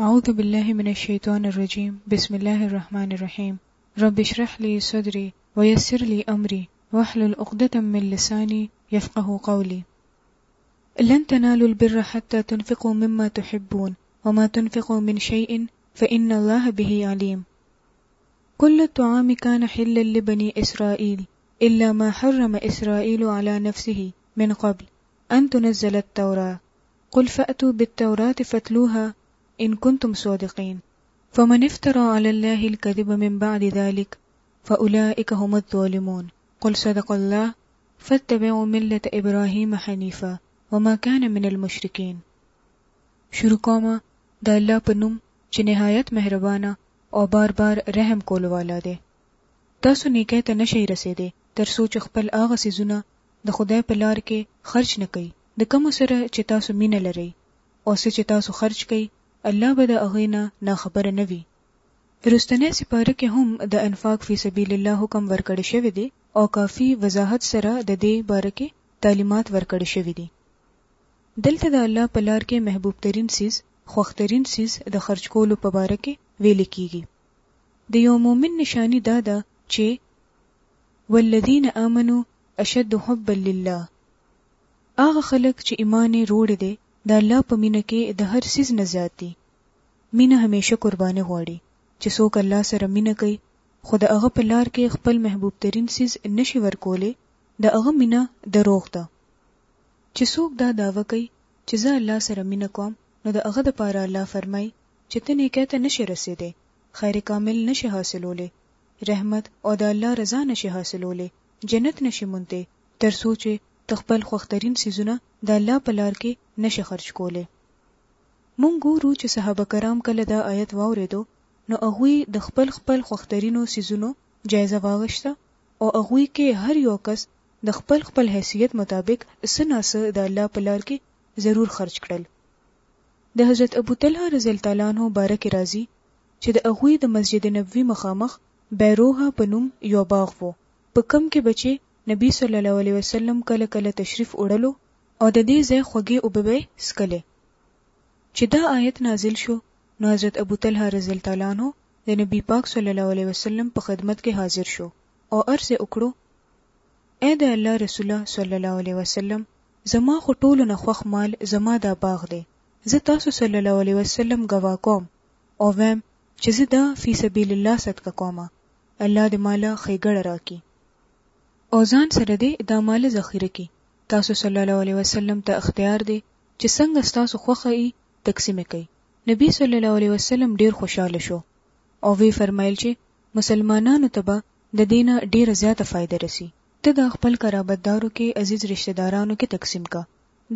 أعوذ بالله من الشيطان الرجيم بسم الله الرحمن الرحيم رب اشرح لي صدري ويسر لي أمري واحلل عقدة من لساني يفقه قولي لن تنالوا البر حتى تنفقوا مما تحبون وما تنفقوا من شيء فإن الله به عليم كل الطعام كان حلا لبني إسرائيل إلا ما حرم إسرائيل على نفسه من قبل أن تنزل التوراة قل فأتوا بالتوراة فاتلوها ان کنتم صادقین فمن افترا علی الله الکذب من بعد ذلک فاولئک هم الظالمون قل صدق الله فاتبعوا ملة ابراهیم حنیفا وما کان من المشرکین شروع کومه د الله په نوم چې نهایت مهربانه او بار بار رحم کولو والا دی تاسو نیکۍ ته نه شئ رسېدی تر څو چې خپل هغه څیزونه د خدای په لار کې خرچ نه کړئ د کومو سره چې تاسو مینه لرئ او څه چې تاسو خرج کړئ الله به د هغوی نه ناخبره نه وي. وروستنۍ سپاره کې هم د انفاق فی سبیل الله حکم ورکړی شوی دی او کافي وضاحت سره د دې باره کې تعلیمات ورکړی شوی دي. دلته د الله په لار کې محبوب ترین څیز، خوښ ترین څیز د خرج کولو په باره کې ویل کیږي. د یو مؤمن نشاني دا ده چې، والذین آمنوا اشد حبا لله، هغه خلک چې ایمان یې روړی دی د الله په مینه کې د هر څیز نه زیات دي. مینه همیشه قرباني غواړي. چې څوک الله سره مینه کوي خو د هغه په لار کې خپل محبوب ترین څیز نه شي ورکولی د هغه مینه دروغ ده. چې څوک دا دعوه کوي چې زه الله سره مینه کوم نو د هغه لپاره الله فرمایي چې ته نیکۍ ته نه شې رسیدی، خیر کامل نه شې حاصلولی، رحمت او د الله رضا نه شې حاصلولی، جنت نه شې موندی تر څو چې ته خپل خوښترین څیزونه د الله په لار کې نه شې خرج کولی. مونږ ګورو چې صحابه کرام کله دا آیت واوریدو نو هغوی د خپل خپل خوښترینو څیزونو جایزه واغشته او هغوی کې هر یو کس د خپل خپل حیثیت مطابق څه نا څه د الله په لار کې ضرور خرج کړل. د حضرت ابوطلحه رضی الله تعالی عنه باره کې راځي چې د هغوی د مسجد نبوي مخامخ بیروحه په نوم یو باغ وو په کوم کې به چې نبي صلی الله علیه وسلم کله کله تشریف وړلو او د دې ځای خوږې اوبه به یې څکلې. چې دا آیت نازل شو نو حضرت ابو طلحه رضی الله تعالی عنه د نبي پاک صلی الله علیه وسلم په خدمت کې حاضر شو او عرض یې وکړو، اې د الله رسوله صلی الله علیه وسلم! زما خو ټولو نه خوښ مال زما دا باغ دی، زه تاسو صلی الله علیه وسلم ګواه کوم او وایم چې زه دا فی سبیل الله صدقه کوم، الله دې ماله ښېګړه راکړي. او ځان سره دې دا مال ذخیره کړي، تاسو صلی الله علیه وسلم ته اختیار دی چې څنګه ستاسو خوښه ئي تقسیم ئې کړئ. نبي صلی الله علیه وسلم ډیر خوشحاله شو او وې فرمایل چې مسلمانانو ته به ددې نه ډیره زیاته فایده رسي، ته دا خپل قرابت دارو کې عزیز رشته دارانو کې تقسیم کړه،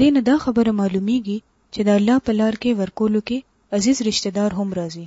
دې نه دا خبره معلومیږي چې د الله په لار کې ورکولو کې عزیز رشته دار هم راځي.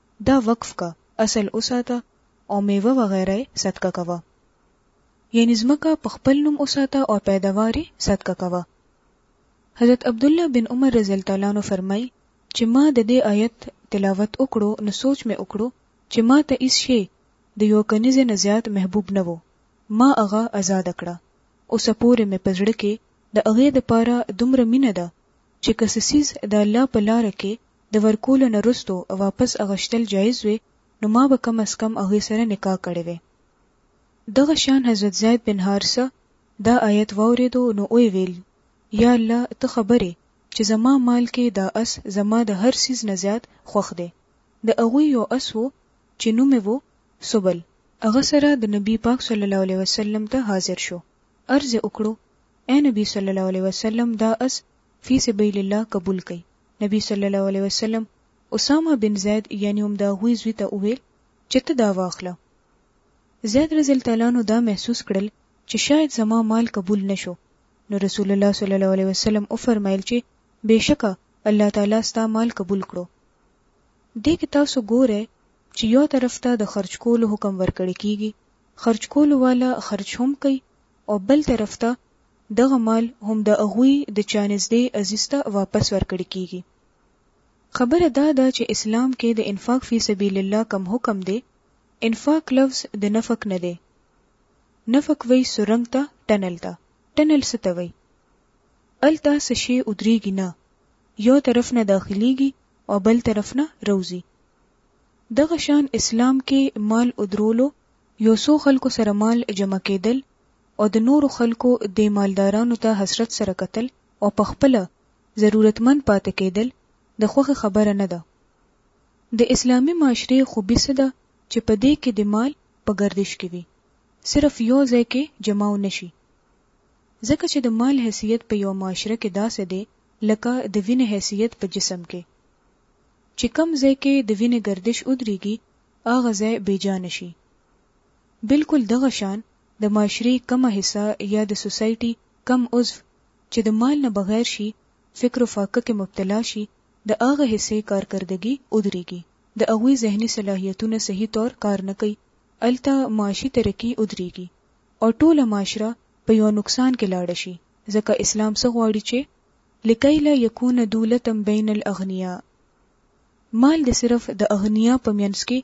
دا وقف که، اصل وساته او مېوه وغیره یې صدقه کوه. یعنې ځمکه په خپل نوم وساته او پیداوار یې صدقه کوه. حضرت عبدالله بن عمر رضی الله تعالی عنه فرمایي چې ما د دې آیت تلاوت وکړو نو سوچ مې وکړو چې ما ته هیڅ شی د یوه کنیزې نه زیات محبوب نه وو، ما هغه ازاده کړه، اوسه پورې مې په زړه کې د هغې دپاره دومره مینه ده چې که څه څیز د الله په لاره کې د ورکولو نه رستو واپس اغشتل جائز وی نو ما به کم از کم هغی سره نکاح کړی وی دغه شان حضرت زید بن حارثه دا آیت واوریدو نو اوی ویل یا الله ته خبر یی چه زما مال کی دا اس زما د هر څیز نه زیات خوښ دی د هغوی یو اس وو چه نوم یی وو سبل هغه سره د نبی پاک صلی الله علیه وسلم ته حاضر شو عرض یی وکړو اې نبی صلی الله علیه وسلم دا اس فی سبیل الله قبول کړئ. نبی صلی الله علیه وسلم اسامه بن زید یعنی هم دا غوی زوی ته وویل چې ته دا واخله زید رضی الله تعالی عنہ دا محسوس کړل چې شاید زما مال قبول نشو نو رسول الله صلی الله علیه وسلم او فرمایل چې بهشکه الله تعالی ستا مال قبول کړو دې کې تاسو ګوره چې یو طرف ته د خرج کولو حکم ورکړی کیږي خرج کولو والا خرج هم کوي او بل طرف ته دغه مال هم د هغوی د چا نزدې عزیز ته واپس ورکړې کیږي. خبره دا ده چې اسلام کې د انفاق فی سبیل الله کوم حکم دی، انفاق لفظ د نفق نه دی. نفق وایي سرنګ ته، ټنل ته. ټنل څه ته وایي؟ هلته څه شی ودریږي نه، یو طرف نه داخلیږي او بل طرف نه روځي. دغه شان اسلام کې مال ودرولو، یو څو خلکو سره مال جمع کیدل او د نورو خلکو دې مالدارانو ته حسرت سره کتل او په خپله ضرورتمند پاتې کېدل د خوښې خبره نه ده. د اسلامي معاشرې خوبي څه ده چې په دې کې دې مال په ګردش کې وي، صرف يو ځای کې جماو نه شي. ځکه چې د مال حيثيت په يوه معاشره کې داسې دی لکه د وينې حيثيت په جسم کې. چې کوم ځای کې د وينې ګردش ودرېږي هغه ځای بې جانه شي. بلکل دغه شان د معاشرې کمه حصه یا د سوسایټي کم عضو چې د مال نه بغیر شي فکر و فاقه کې مبتلا شي د هغه حصې کارکردګي ودریږي د هغوی ذهني صلاحیتونه صحیح طور کار نه کوي هلته معاشي ترقي ودریږي او ټوله معاشره په یوه نقصان کې لاړه شي ځکه اسلام څه غواړي چې لکي لا یکون دولة بین الاغنیاء مال دې صرف د اغنیاء په مینځ کې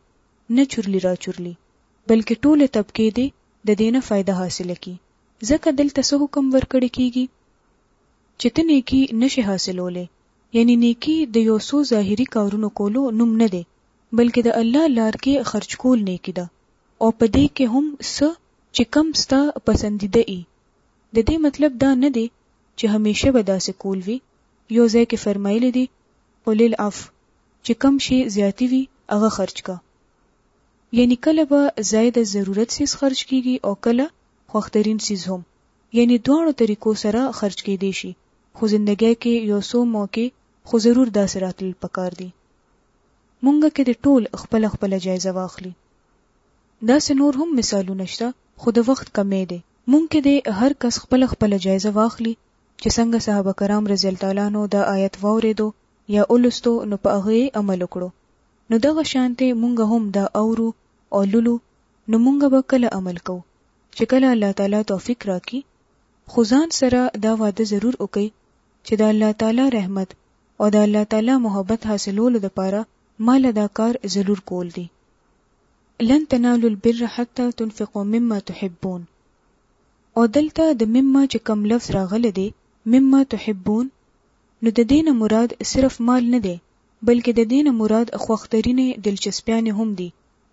نه چورلي راچورلي بلکې ټولې طبقې دې د دې نه فایده حاصله کړي ځکه دلته څه حکم ورکړې کېږي چې ته نېکي نه شې حاصلولی یعنې نېکي د یو څو ظاهري کارونو کولو نوم نه دی بلکې د الله لار کې خرچ کول نېکي ده او په دې کې هم څه چې کم ستا پسندیده ای د دې مطلب دا نه دی چې همیشه به داسې کول وي یو ځای کې فرمایلي دي قل العفو چې کوم شی زیاتي وي هغه خرچ که یعنی کله به ځای د ضرورت څیز خرچ کیږي او کله خوښترین څیز هم یعنی دواړو طریقو سره خرچ کیدی شي خو زندګی کې یو څو موقعې خو ضرور داسې راتلل پکار دي مونږ کې دې ټول خپله خپله جایزه واخلي داسې نور هم مثالونه شته خو د وخت کمی دی مونږ کې دې هر کس خپله خپله جایزه واخلي چې څنګه صحابه کرام رضی الله تعالی عنه دا آیت واوریدو یا ولوستو نو په هغه یې عمل وکړو نو دغه شانتې مونږ هم دا اورو او لولو نو مونږ به کله عمل کوو چې کله الله تعالی توفیق راکړي خو ځان سره دا وعده ضرور وکړئ چې د الله تعالی رحمت او د الله تعالی محبت حاصلولو دپاره ماله دا کار ضرور کول دي لن تنالوا البر حتى تنفقوا مما تحبون او دلته د مما چې کم لفظ راغلی دی مما تحبون نو د دې نه مراد صرف مال نه دی، بلکې د دې نه مراد خوښترینې دلچسپیانې هم دي،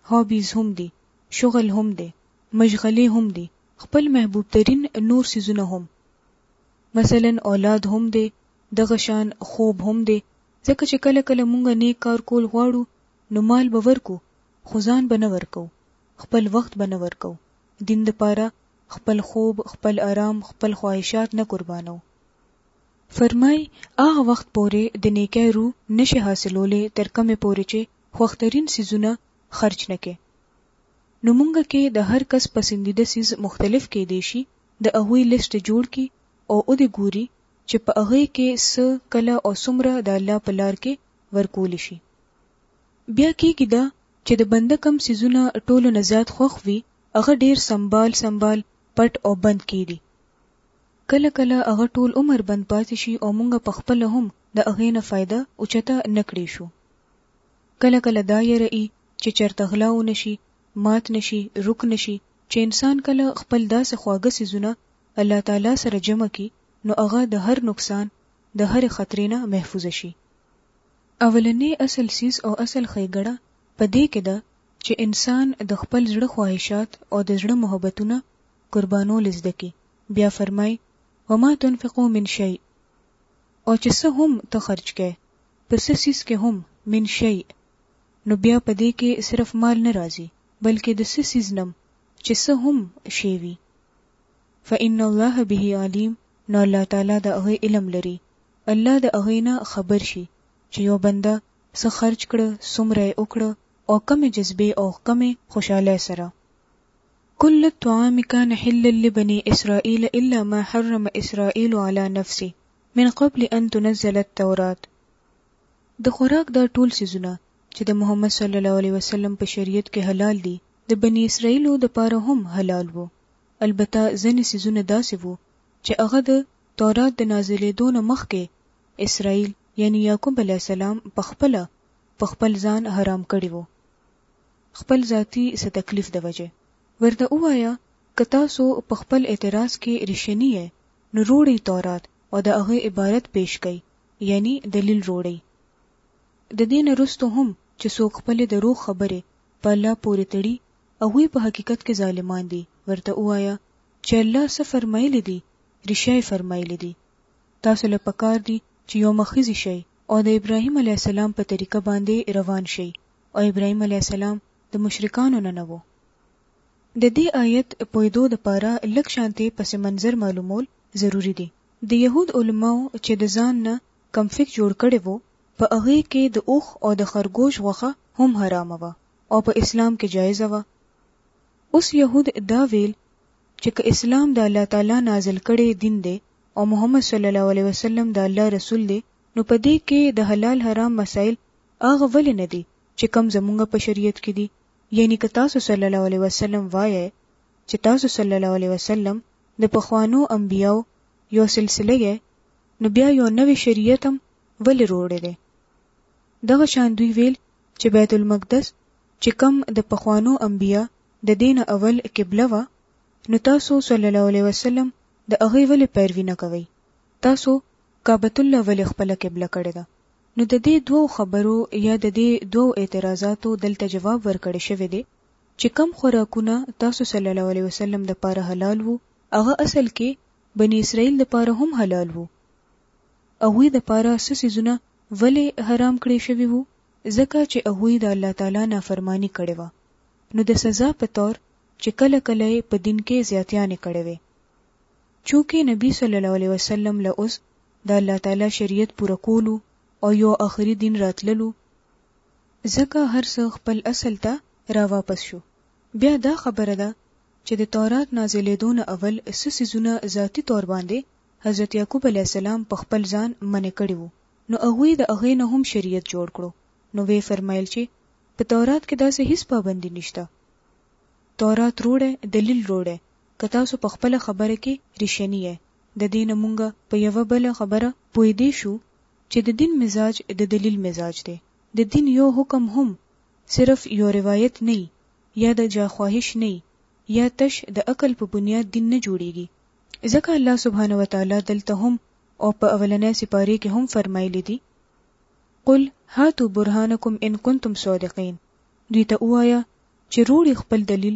هابیز هم دي، شغل هم دی، مشغلې هم دي، خپل محبوب ترین نور څیزونه هم، مثلاً اولاد هم دی، دغه شان خوب هم دی، ځکه چې کله کله مونږ نیک کار کول غواړو نو مال به ورکړو خو ځان به نه ورکوو، خپل وخت به نه ورکوو، دین دپاره خپل خوب، خپل ارام، خپل خواهشات نه قربانوو. فرمايي، هغه وخت پورې د نېکۍ روح نه شې حاصلولی تر کومې پورې چې خوښترین څیزونه خرچ نه کړې. نو مونږ کې د هر کس پسندیده څیز مختلف کېدای شي، د هغوی لېست دې جوړ کړي او ودې ګوري چې په هغې کې څه، کله او څومره د الله په لار کې ورکول شي. بیا کېږي دا چې د بنده کوم څیزونه ټولو نه زیات خوښ وي، هغه ډېر سمبال سمبال پټ او بند کړي دي. کله کله هغه ټول عمر بند پاتې شي او موږ په خپله هم د هغې نه فایده اوچته نه کړی شو. کله کله دا یره ئی چې چرته غلا ونه شي، مات نه شي، روک نه شي، چې انسان کله خپل داسې خواږه څیزونه الله تعالی سره جمع کړي نو هغه د هر نقصان، د هرې خطرې نه محفوظ شي. اولنی اصل څیز او اصل ښیګړه په دې کې ده چې انسان د خپل زړه خواهشات او د زړه محبتونه قربانو له زده کړي بیا فرمايي وما تنفقو من شيء او چې څه هم ته خرج کړې په څه څیز کې هم من شيء نو بیا په دې کې صرف مال نه راځي بلکې د څه څیز نه هم چې څه هم شی وي فان الله به علیم نو الله تعالی د هغه علم لري الله د هغه نه خبر شي چې یو بنده څه خرج کړه څومره یې وکړه او کمې جذبې او کمې خوشحالۍ سره کل الطعام کان حلا لبنی اسرائیل الا ما حرم اسرائیل علی نفسه من قبل ان تنزل التورات، د خوراک دا ټول څیزونه چې د محمد صلی الله علیه وسلم په شریعت کې حلال دي د بنی اسرائیلو د پاره هم حلال وو البته ځنې څیزونه داسې وو چې هغه د تورات د نازلیدو نه مخکې اسرائیل یعنی یعقوب علیه السلام پخپله په خپل ځان حرام کړي وو. خپل ذاتي څه تکلیف د وجه ورته ووایه که تاسو په خپل اعتراض کي ریشني یئ نو روړئ تورات او د هغه عبارت پیش کړئ یعني دلیل روړئ د دې نه وروسته هم چي څوک خپلي دروغ خبري په الله پوري تړي هغوی په حقیقت کي ظالمان دي ورته ووایه چي الله څه فرمایلي دي ریشه یې فرمایلي دي تاسو له پکار دي چي یو مخیزي شئ او د ابراهیم علیه السلام په طریقه باندي روان شئ او ابراهیم علیه السلام د مشرکانو نه نه وو. د دې آیت پوهېدو لپاره لږ شانتې پس منظر معلومول ضروري دي. د یهود علماوو چې د ځان نه کمفیک جوړ کړی وو په هغې کې د اوښ او د خرګوش غوښه هم حرامه وه او په اسلام کې جایزه وه. اوس یهود دا ویل چې که اسلام د الله تعالی نازل کړی دین دی او محمد صلی الله علیه وسلم د الله رسول دی نو په دې کې د حلال حرام مسایل هغه ولې نه دي چې کوم زمونږ په شریعت کې دي، یعنی که تاسو صلی الله علیه وسلم وایئ چې تاسو صلی الله علیه وسلم د پخوانو انبیاوو یو سلسله یئ نو بیا یو نوی شریعت هم ولې روړی دی؟ دغه شان دوی ویل چې بیت المقدس چې کوم د پخوانو انبیا د دې نه اول قبله وه نو تاسو صلی الله علیه وسلم د هغې ولې پیروي نه کوئ؟ تاسو کعبة الله ولې خپله قبله کړې ده؟ نو د دې دوو خبرو یا د دې دوو اعتراضاتو دلته جواب ورکړی شوی دی چې کوم خوراکونه تاسو صلی الله علیه وسلم دپاره حلال وو هغه اصل کې بني اسرائیل دپاره هم حلال وو هغوی دپاره څه څیزونه ولې حرام کړې شوي وو ځکه چې هغوی د الله تعالی نافرماني کړې وه نو د سزا په طور چې کله کله یې په دین کې زیاتیانې کړې وې. چونکه نبی صلی الله علیه وسلم له اوس د الله تعالی شریعت پوره کولو او یو اخری دین راتللو ځکه هر څه خپل اصل ته را واپس شو بیا دا خبره ده چې د تورات نازلیدو نه اول څه څیزونه ذاتی طور باندې حضرت یعقوب علیه السلام په خپل ځان منع کړي وو نو هغوی د هغې نه هم شریعت جوړ کړو نو ویې فرمایل چې په تورات کې داسې هیڅ پابندي نشته تورات روړی دلیل روړی که تاسو په خپله خبره کې ريشني يئ، د دې نه مونږ په يوه بله خبره پوهېدی شو چې د دين مزاج د دليل مزاج دی، د دين يو حکم هم صرف يو روايت نه يا د جا خواهش نه يا تش د عقل په بنياد دين نه جوړېږي، ځکه الله سبحانه وتعالی دلته هم او په اولنۍ سپارې کې هم فرمايلي دي، قل هاتو برهانکم ان کنتم صادقين، دوی ته ووايه چې روړي خپل دليل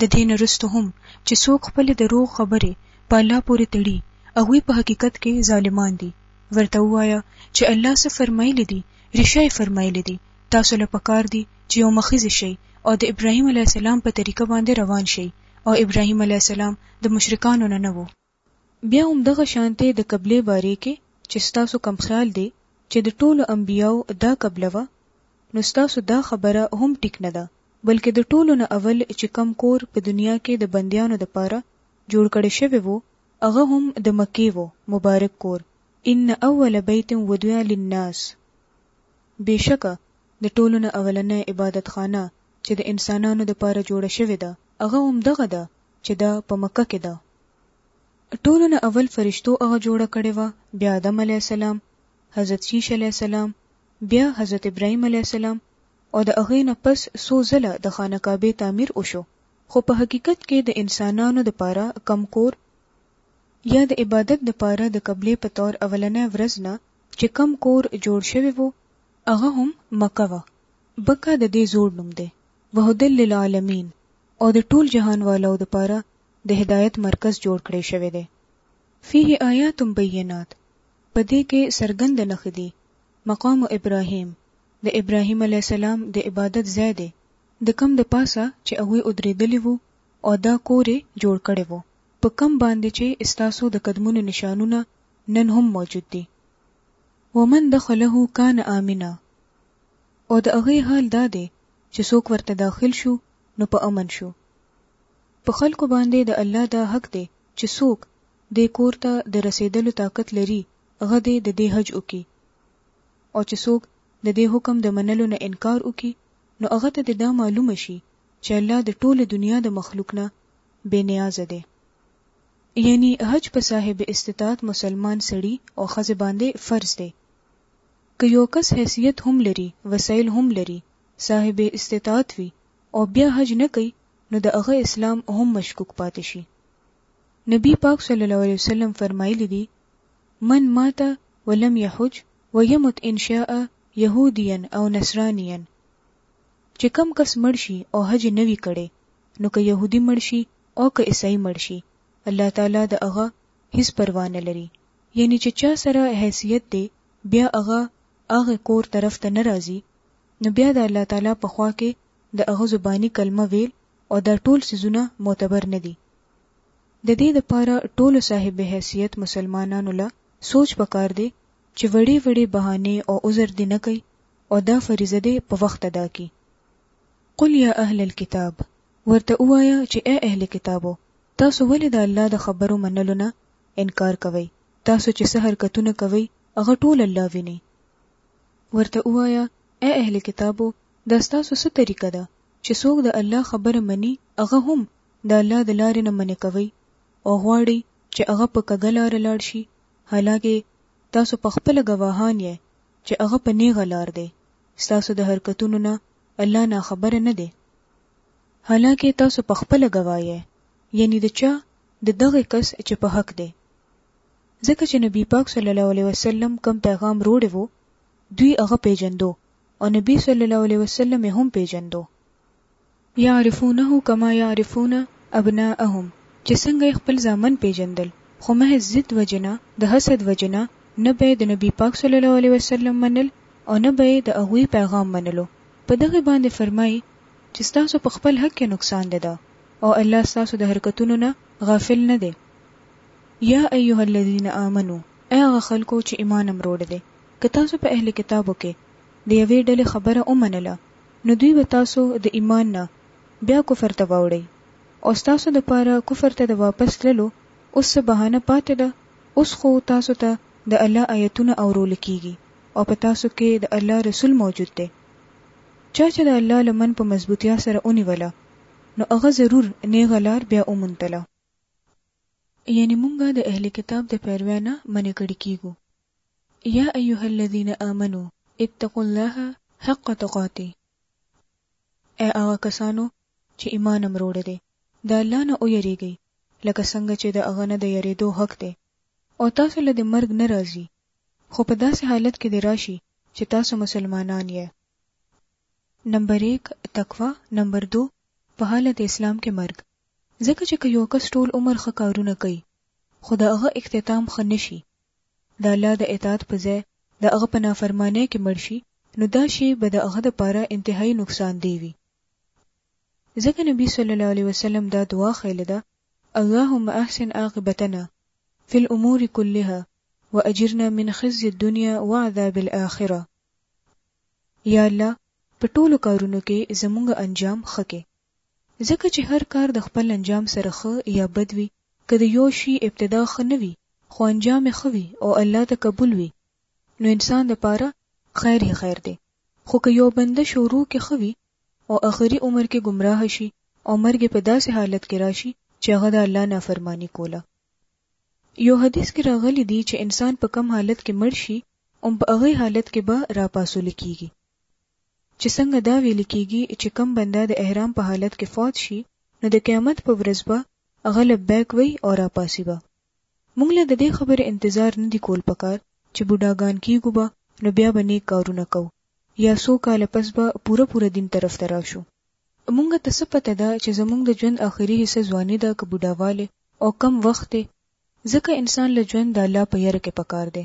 د دې نه وروسته هم چې څوک خپلې د روغ خبرې په الله پورې تړي هغوی په حقیقت کې ظالمان دي ورته ووایه چې الله څه فرمایلي دي ریشه یې فرمایلي دي تاسو له پکار دي چې یو مخیز شي او د ابراهیم علیه السلام په طریقه باندې روان شي او ابراهیم علیه السلام د مشرکانو نه نه وو بیا هم دغه شانتې د قبلې بارې کې چې ستاسو کوم خیال دې چې د ټولو انبیاو دا قبله وه نو ستاسو دا خبره هم ټیک نه ده بلکې د ټولو نه اول چې کوم کور په دنیا کې د بندیانو د پاره جوړ کړې شوې وو هغه هم د مکې وو مبارک کور ان اول بیت ودوع للناس بیشکه د ټولو نه اولنۍ عبادت خانه چې د انسانانو د پاره جوړه شوې ده هغه هم دغه ده چې دا په مکه کې ده. ټولو نه اول فرشتو هغه جوړه کړې وه بیا آدم علیه السلام حضرت شیش علیه السلام بیا حضرت ابراهیم علیه السلام او د هغې نه پس څو ځله د خانه کعبې تعمیر وشو خو په حقیقت کې د انسانانو دپاره کم کور یا د عبادت دپاره د قبلې په طور اولنۍ ورځ نه چې کم کور جوړ شوی وو هغه هم مکه وه بکه د دې زوړ نوم دی وهدل للعالمین او د ټول جهان والو دپاره د هدایت مرکز جوړ کړی شوی دی. فيه آیات بینات، په دې کې څرګند نښې دي، مقام ابراهیم، د ابراهیم علیه السلام د عبادت ځای دی، د کوم د پاسه چې هغوی ادریدلي وو او دا کور یې جوړ کړی وو، په کوم باندې چې ستاسو د قدمونو نشانونه نن هم موجود دي. ومن دخله کان آمنا، او د هغوی حال دا دی چې څوک ورته داخل شو نو په امن شو. په خلکو باندې د الله دا حق دی چې څوک دې کور ته د رسېدلو طاقت لري هغه دې د دې حج وکړي او چې څوک د دې حکم د منلو نه انکار وکړي نو هغه ته دې دا معلومه شي چې الله د ټولې دنیا د مخلوق نه بې نیازه دی. یعنی حج په صاحب استطاعت مسلمان سړي او ښځې باندې فرض دی. که یو کس حیثیت هم لري، وسایل هم لري، صاحب استطاعت وي او بیا حج نه کوي نو د هغه اسلام هم مشکوک پاتې شي. نبي پاک صلی الله علیه وسلم فرمایلي دي، من مات ولم یحج ویمت ان شاء یهودیا او نصرانیا، چې کوم کس مړ شي او حج یې نه وي کړی، نو که یهودي مړ شي او که عیسايي مړ شي، الله تعالی د هغه هیڅ پروا نه لري، یعنې چې چا سره حیثیت دی بیا هغه هغه کور طرف ته نه راځي، نو بیا د الله تعالی په خوا کې د هغه زباني کلمه ویل او دا ټول څیزونه معتبر نه دي. د دې لپاره ټولو صاحب حیثیت مسلمانانو له سوچ په کار دی چې وړې وړې بهانې او عذر دې نه کوي او دا فریضه دې په وخت ادا کړي. قل یا اهل الکتاب، ورته ووایه چې ای اهل کتابو! تاسو ولې د الله د خبرو منلو نه انکار کوئ؟ تاسو چې څه حرکتونه کوئ هغه ټول الله ویني. ورته ووایه، ای اهل کتابو! دا ستاسو څه طریقه ده چې څوک د الله خبره مني هغه هم د الله د لارې نه منع کوئ او غواړئ چې هغه په کږه لاره لاړ شي حالانکه تاسو په خپله ګواهان یئ چې هغه په نیغه لار دی ستاسو د حرکتونو نه الله ناخبره نه دی حالانکه تاسو په خپله ګواه یئ یعنی د چا د دغه کس چې په حق دی ځکه چې نبی پاک صلی الله علیه وسلم کم پیغام روړې وو دوی هغه پیژندو او نبی صلی الله علیه وسلم یې هم پېژندو. یعرفونه کما یعرفون ابناءهم چې څنګه یې خپل زامن پېژندل خو محض ضد وجې نه د حسد وجې نه نه به یې د نبی پاک صلی الله علیه وسلم منل او نه به یې د هغوی پیغام منلو په دغې باندې فرمائی چې ستاسو په خپل حق کې نقصان ده ده او الله ستاسو د حرکتونو نه غافل نه دی یا ایها الذین آمنو ای هغه خلکو چې ایمان امروړ دی. که تاسو په اهل کتابو کې د یوې ډلې خبره ومنله نو دوی به تاسو د ایمان نه بیا کفر ته واوړي او ستاسو لپاره کفر ته د واپس تللو اوس څه بهانه پاتې ده؟ اوس خو تاسو ته د الله آیتونه اورول کیږي او په تاسو کې د الله رسول موجود دی. چا چې د الله لمن په مضبوطیا سره ونیوله نو هغه ضرور نیغه لار بیا وموندله. یعنې مونږ د اهل کتاب د پیروۍ نه منع کړي کیږو يا ايها الذين آمنو اتقوا الله حق تقاته اې هغه کسانو چې ايمان مو روړی دی د الله نه ويريږئ لکه څنګه چې د هغه نه د يريدو حق دی او تاسو له دې مرګ نه راځي خو په داسې حالت کې دې راشي چې تاسو مسلمانان يئ نمبر ايک تقوا نمبر دو په حالت اسلام کې مرګ ځکه چې که يو کس ټول عمر ښه کارونه کوي خو د هغه اختتام ښه نشي د الله د اطاعت په ځای د هغه په نافرمانۍ کې مړ شي نو دا شی به د هغه لپاره انتهايي نقصان دې وي. ځکه نبي صلی الله علیه وسلم دا دعا ښیلې ده، اللهم احسن عاقبتنا فی الامور کلها واجرنا من خزي الدنیا وعذاب الاخره، یا الله په ټولو کارونو کې زمونږ انجام ښه کې. ځکه چې هر کار د خپل انجام سره ښه یا بد وي، که د یو شي ابتدا ښه نه وي خو انجام یې ښه وي او الله ته قبول وي نو انسان د پاره خیر هی خیر دی خو که یو بنده شروع کې ښه وي او اخری عمر کې ګمراه شي او مرګ یې په داسې حالت کې راشي چې هغه د الله نافرمانی کوله یو حدیث کې راغلي دي چې انسان په کوم حالت کې مړ شي هم په هغه حالت کې به راپاسول کیږي. چې څنګه دا ویل کیږي چې کوم بنده د احرام په حالت کې فوت شي نو د قیامت په ورځ به هغه لبیک وایي او راپاڅي به. موږ له د دې خبرې انتظار نه دي کول پکار چې بوډاګان کیږو به نو بیا به نیک کارونه کوو یا څو کاله پس به پوره پوره دین طرف ته راشو. موږ ته څه پته ده چې زموږ د ژوند اخري حصه ځواني ده که بوډاوالی او کوم وخت دی ځکه انسان له ژوند د الله په یره کې پکار دی.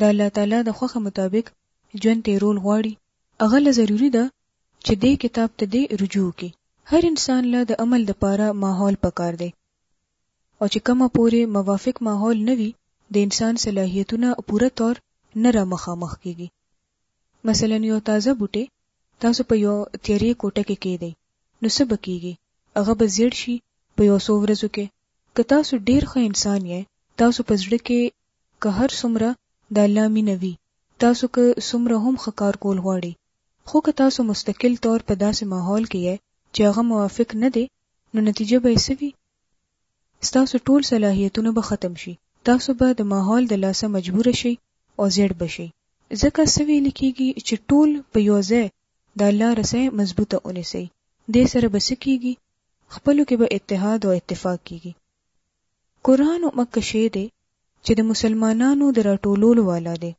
د الله تعالی د خوښه مطابق ژوند تیرول غواړي هغه له ضروري ده چې دې کتاب ته دې رجوع وکړي. هر انسان له د عمل د پاره ماحول پکار دی او چې کومه پورې موافق ماحول نه وي د انسان صلاحیتونه پوره طور نه را مخامخ کیږي. مثلاً یو تازه بوټی تاسو په یو تیرې کوټه کې کیږدئ نو څه به کیږي هغه به زیړ شي په یو څو ورځو کې که تاسو ډیر ښه انسان یئ تاسو په زړه کې که هر څومره د الله مینه وي، تاسو که څومره هم ښه کار کول غواړئ، خو که تاسو مستقل طور په داسې ماحول کې یئ چې هغه موافق نه دی، نو نتیجه به یې څه وي؟ ستاسو ټول صلاحیتونه به ختم شي، تاسو به د ماحول د لاسه مجبور شئ او زیړ به شئ. ځکه څه ویل کېږي چې ټول په یو ځای د الله رسۍ مضبوطه ونیسئ، دې سره به څه کېږي؟ خپلو کې به اتحاد او اتفاق کېږي. قرآن او مکه شی دی چه د مسلمانانو د راټولولو والا دی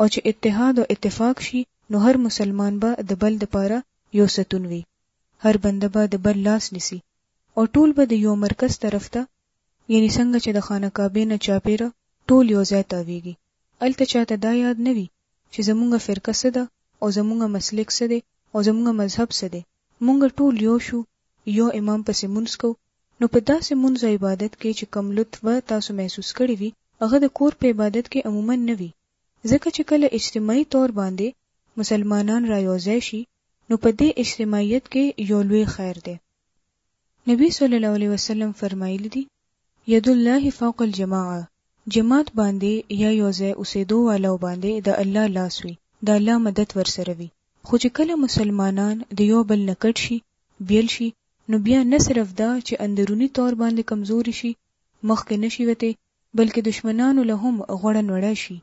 او چه اتحاد او اتفاق شی نو هر مسلمان به د بل د پاره یو ستون وی هر بنده به د بل لاس نیسی او ټول به د یو مرکز طرف ته یعنی څنګه چه د خانه کعبه نه چاپیره ټول یو ځای تاویږی هلته چاته دا یاد نه وی چه زمونږ فرقه څه ده او زمونږ مسلک څه دی او زمونږ مذهب څه دی. مونږ ټول يو شو، يو امام پسې مونځ کوو، نو په داسې مونځ او عبادت کې چې کوم لطف به تاسو محسوس کړی وي، هغه د کور په عبادت کې عموماً نه وي، ځکه چې کله اجتماعي طور باندې مسلمانان را يو ځای شي، نو په دې اجتماعيت کې يو لوی خير دی. نبي صلی الله عليه وسلم فرمايلي دي، يد الله فوق الجماعه، جماعت باندې يا يو ځای اوسېدو والو باندې د الله لاس وي، د الله مدد ورسره وي، خو چې کله مسلمانان د يو بل نه کډ شي، بيل شي، نو بيا نه صرف دا چې اندروني طور باندې کمزوري شي، مخکې نه شي وتې، بلکې دښمنانو له هم غوړه نوړه شي.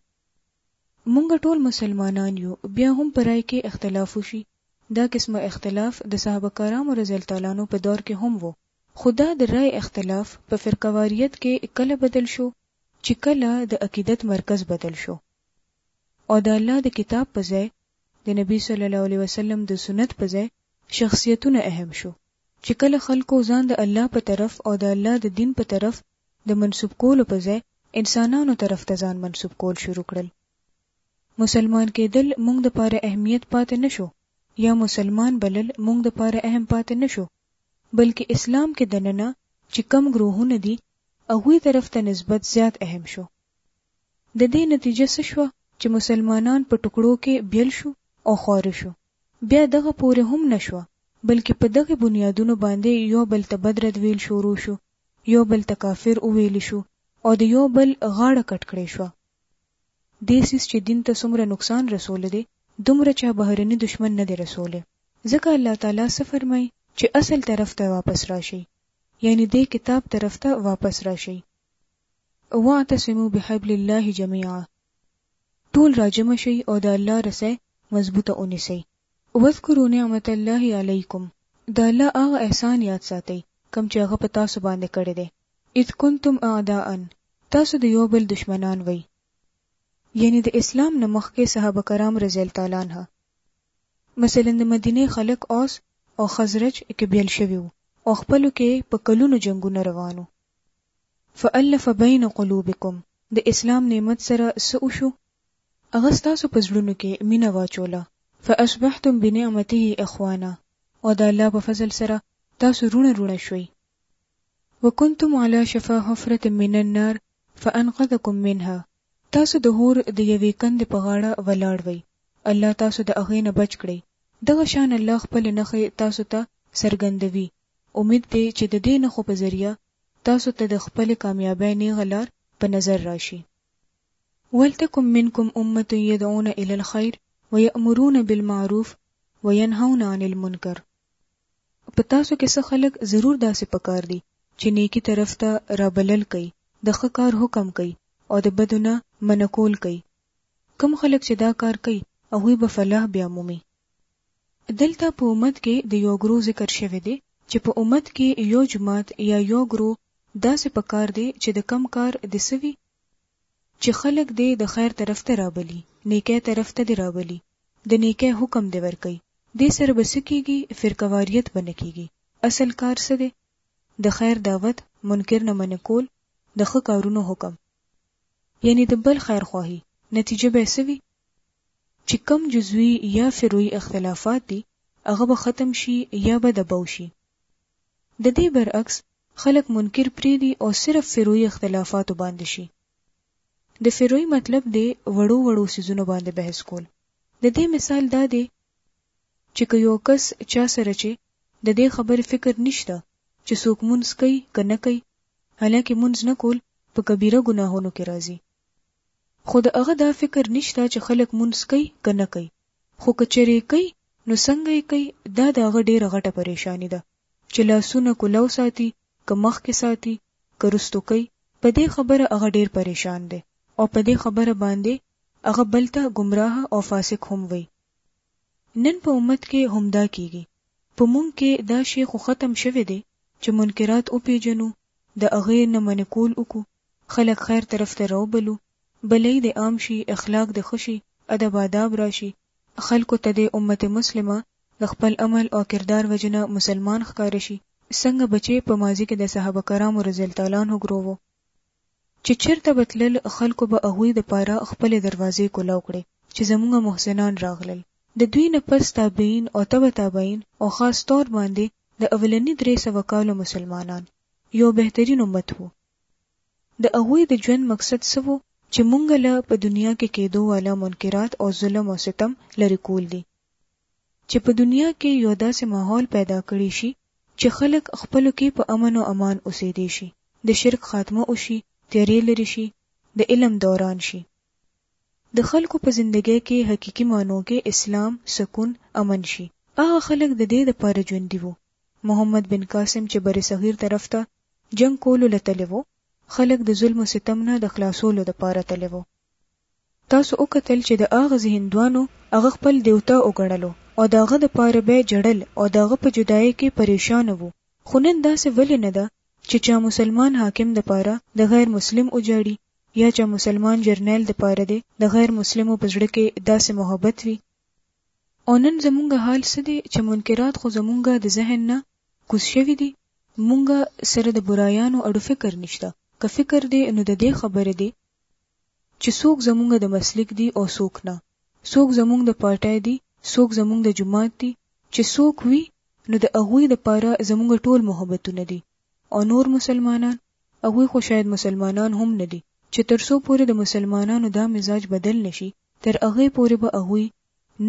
مونږ ټول مسلمانان يو، بيا هم په راي کې اختلاف وشي، دا قسمه اختلاف د صحابه کرامو رضی الله تعالی عنه په دور کې هم وو، خو دا د رای اختلاف په فرقه واریت کې کله بدل شو چې کله د عقیدت مرکز بدل شو او د الله د کتاب په ځای د نبی صلی الله علیه وسلم د سنت په ځای شخصیتونه اهم شو چې کله خلکو ځان د الله په طرف او د الله د دین په طرف د منسوب کولو په ځای انسانانو طرف ته ځان منسوب کول شروع کړل مسلمان کېدل موږ د پاره اهمیت پاتې نه شو یا مسلمان بلل موږ د پاره اهم پاتې نه شو بلکه اسلام کې دننه چې کوم ګروهونه دي هغوی طرف ته نسبت زیات اهم شو ددې نتیجه څه شوه چې مسلمانان په ټکړو کې بیل شو او خواره شو بیا دغه پورې هم نه شوه بلکه په دغه بنیادونو باندې یو بل ته بد رد ویل شروع شو یو بل ته کافر وویل شو او د یو بل غاړه کټ کړې شوه دې سیس چې دین ته څومره نقصان رسولی دی دومره چا بهرني دښمن نه دی رسولی ځکه الله تعالی څه فرمایي چې اصل طرف ته واپس راشئ یعنی دې کتاب طرف ته واپس راشئ واعتصموا بحبل الله جمیعا ټول راجمع شئ او د الله رسۍ مضبوطه ونیسئ واذکروا نعمت الله علیکم د الله هغه احسان یاد ساتئ کوم چې هغه په تاسو باندې کړی دی اذ کنتم اعداء، تاسو د یو بل دښمنان وئ. یعنی د اسلام نه مخکې صحابه کرام رضی الله تعالی عنه مثلا د مدینې خلک اوس او خزرج کې بیل شوي وو او خپلو کې په کلونو جنګونه روان وو. فألف بین قلوبکم، د اسلام نعمت سره څه وشو؟ هغه ستاسو په زړونو کې مینه واچوله. فأصبحتم بنعمته اخوانا، او د الله په فضل سره تاسو روڼه روڼه شوئ. وکنتم علی شفا حفرة من النار فانقذکم منها تاسو د حور د یوې کندې په غاړه ولاړ وئ الله تاسو د هغې نه بچ کړئ دغه شان الله خپلې نښې تاسو ته څرګندوي امید دی چې د دې نښو په ذریعه تاسو ته د خپلې کامیابۍ نیغه لار په نظر راشي. ولتکم منکم امة یدعون الی الخیر ویأمرون بالمعروف وینهون عن المنکر. په تاسو کې څه خلک ضرور داسې پکار دي چې نېکي طرف ته رابلل کوي، د ښه کار حکم کوي او د بدو نه منع کول کوي. کوم خلک چې دا کار کوي هغوی به فلاح بیا مومي. دلته په امت کې د یو ګروه ذکر شوی دی چې په امت کې یو جماعت یا یو ګروه داسې پکار دی چې د کم کار د څه وي؟ چې خلک دې د خیر طرف ته رابلي، نېکۍ طرف ته دې رابلي، د نېکۍ حکم دې ورکوي، دې سره به څه کېږي؟ فرقه واریت به نه کېږي. اصل کار څه دی؟ د خیر دعوت، منکر نه منع کول، د ښه کارونو حکم، یعنې د بل خیر خواهي، نتیجه به یې څه وي؟ چې کوم جزوي یا فروعي اختلافات دي، هغه به ختم شي یا به دباو شي. د دې برعکس خلک منکر پرېږدي او صرف فروعي اختلافاتو باندې شي. د فروعي مطلب دی وړو وړو څیزونو باندې بحث کول. د دې مثال دا دی چې که یو کس چا سره چې د دې خبرې فکر نشته چې څوک مونځ کوي که نه کوي، حالانکه مونځ نه کول په کبیره ګناهونو کې راځي، خو د هغه دا فکر نشته چې خلک مونځ کوي که نه کوي، خو که چېرې یې کوي نو څنګه یې کوي، دا د هغه ډېره غټه پرېشاني ده چې لاسونه کولو ساتي که مخکې ساتي که روستو کوي، په دې خبره هغه ډېر پرېشان دی او په دې خبره باندې هغه بل ته ګمراه او فاسق هم وایي. نن په امت کې همدا کېږي، په مونږ کې دا شی خو ختم شوی دی چې منکرات وپېژنو، د هغې نه منع کول وکړو، خلک خیر طرف ته راوبلو، بلۍ دې عام شي، اخلاق دې ښه شي، ادب آداب راشي، خلکو ته دې امت مسلمه د خپل عمل او کردار وجې نه مسلمان ښکاره شي، څنګه به چې په ماضي کې د صحابه کرامو رضی الله تعالی عنه ګروه وو چې چېرته به تلل خلکو به هغوی لپاره خپلې دروازې کولاو کړې چې زمونږ محسنان راغلل، د دوی نه پس تابعین او تبع تابعین او خاص طور باندې د اولني درې سوه کالو مسلمانان یو بهترین امت وو. د هغوی د ژوند مقصد څه وو چې مونږ له په دنیا کې کېدو والا منکرات او ظلم او ستم لرې کول دي چې په دنیا کې یو داسې ماحول پیدا کړی شي چې خلک خپلو کې په امن او امان اوسېدې شي د شرک خاتمه اوشي تیارې لرې شي د علم دوران شي د خلکو په زندګۍ کې حقیقي معنو کې اسلام سکون امن شي هغه خلک ددې لپاره ژوندي وو محمد بن قاسم چې برصغیر طرف ته جنګ کولو له تللی وو، خلک د ظلم و ستم نه د خلاصولو د پاره تللی وو. تاسو وکتل چې د اغزي هندوانو هغه خپل دیوتا وګڼلو او د هغه د پاره به ژړل او د هغه په جدایۍ کې پریشانه وو، خو نن داسې ولې نه ده چې چا مسلمان حاکم د پاره د غیر مسلم وژاړي یا چا مسلمان جرنیل د پاره دې د غیر مسلمو په زړه کې داسې محبت وي. او نن زمونږ حال څه دی چې منکرات خو زمونږ د ذهن نه کوز شوي دي، مونږ سره د برایانو اړو فکر نشته، که فکر دی نو د دې خبرې دی چې څوک زمونږ د مسلک دي او څوک نه، څوک زمونږ د پارټۍ دي، څوک زمونږ د جماعت دي، چې څوک وي نو د هغوی لپاره زمونږ ټول محبتونه دي، او نور مسلمانان هغوی خو شاید مسلمانان هم نه دي چې تر څو پورې د مسلمانانو دا مزاج بدل نه شي تر هغه پورې به هغوی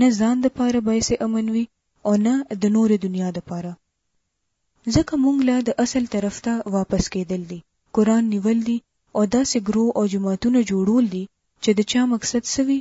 نه ځان د پاره باعث امن وي او نه د نورې دنیا د پاره ځکه مونږ له د اصل طرف ته واپس کېدل دي قرآن نیول دي او داسې ګروه او جماعتونه جوړول دي چې د چا مقصد څه وي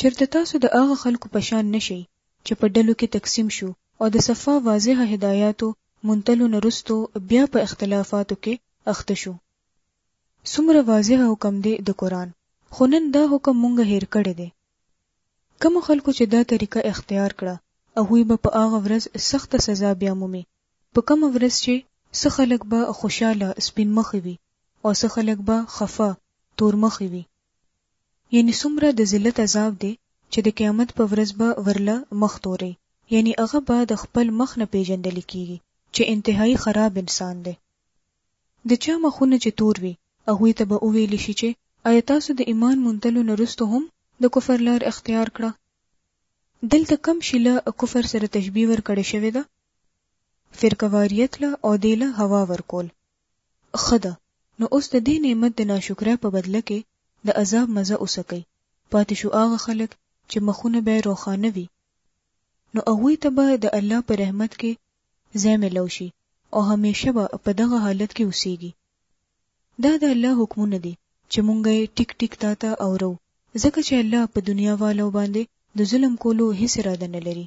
چېرته تاسو د هغه خلکو په شان نه شئ چې په ډلو کې تقسیم شو او د صفا واضحه هدایاتو موندلو نه وروسته بیا په اختلافاتو کې اخته شو. څومره واضح حکم دی د قرآن، خو نن دا حکم مونږ هېر کړی دی. کومو خلکو چې دا طریقه اختیار کړه، هغوی به په هغه ورځ سخته سزا بیا مومي، په کومه ورځ چې څه خلک به خوشاله، سپین مخي، وي او څه خلک به خفه، تور مخي، وي. یعنی څومره د ذلت عذاب دی چه د قیامت په ورځ به ورله مخ توروی یعنی هغه به د خپل مخ نه پیژندل کیږی چه انتهایی خراب انسان دی د چا مخونه چه تور وی هغوی ته به وویل شی چه ایا تاسو د ایمان موندلو نه وروسته هم د کفر لار اختیار کړه دلته کوم شی له کفر سره تشبیه ورکړی شوی ده فرقه واریت له او دی له هوا ورکول ښه ده نو اوس د دې نعمت د ناشکرۍ په بدله کې د عذاب مزه وڅکئ، پاتې شو هغه خلک چې مخونه به یې روښانه وي، نو هغوی ته به د الله په رحمت کې ځای مېلاو شي او همېشه به په دغه حالت کې اوسېږي. دا د الله حکمونه دي چې مونږ یې ټیک ټیک تا ته اورو، ځکه چې الله په دنیا والو باندې د ظلم کولو هېڅ اراده نه لري.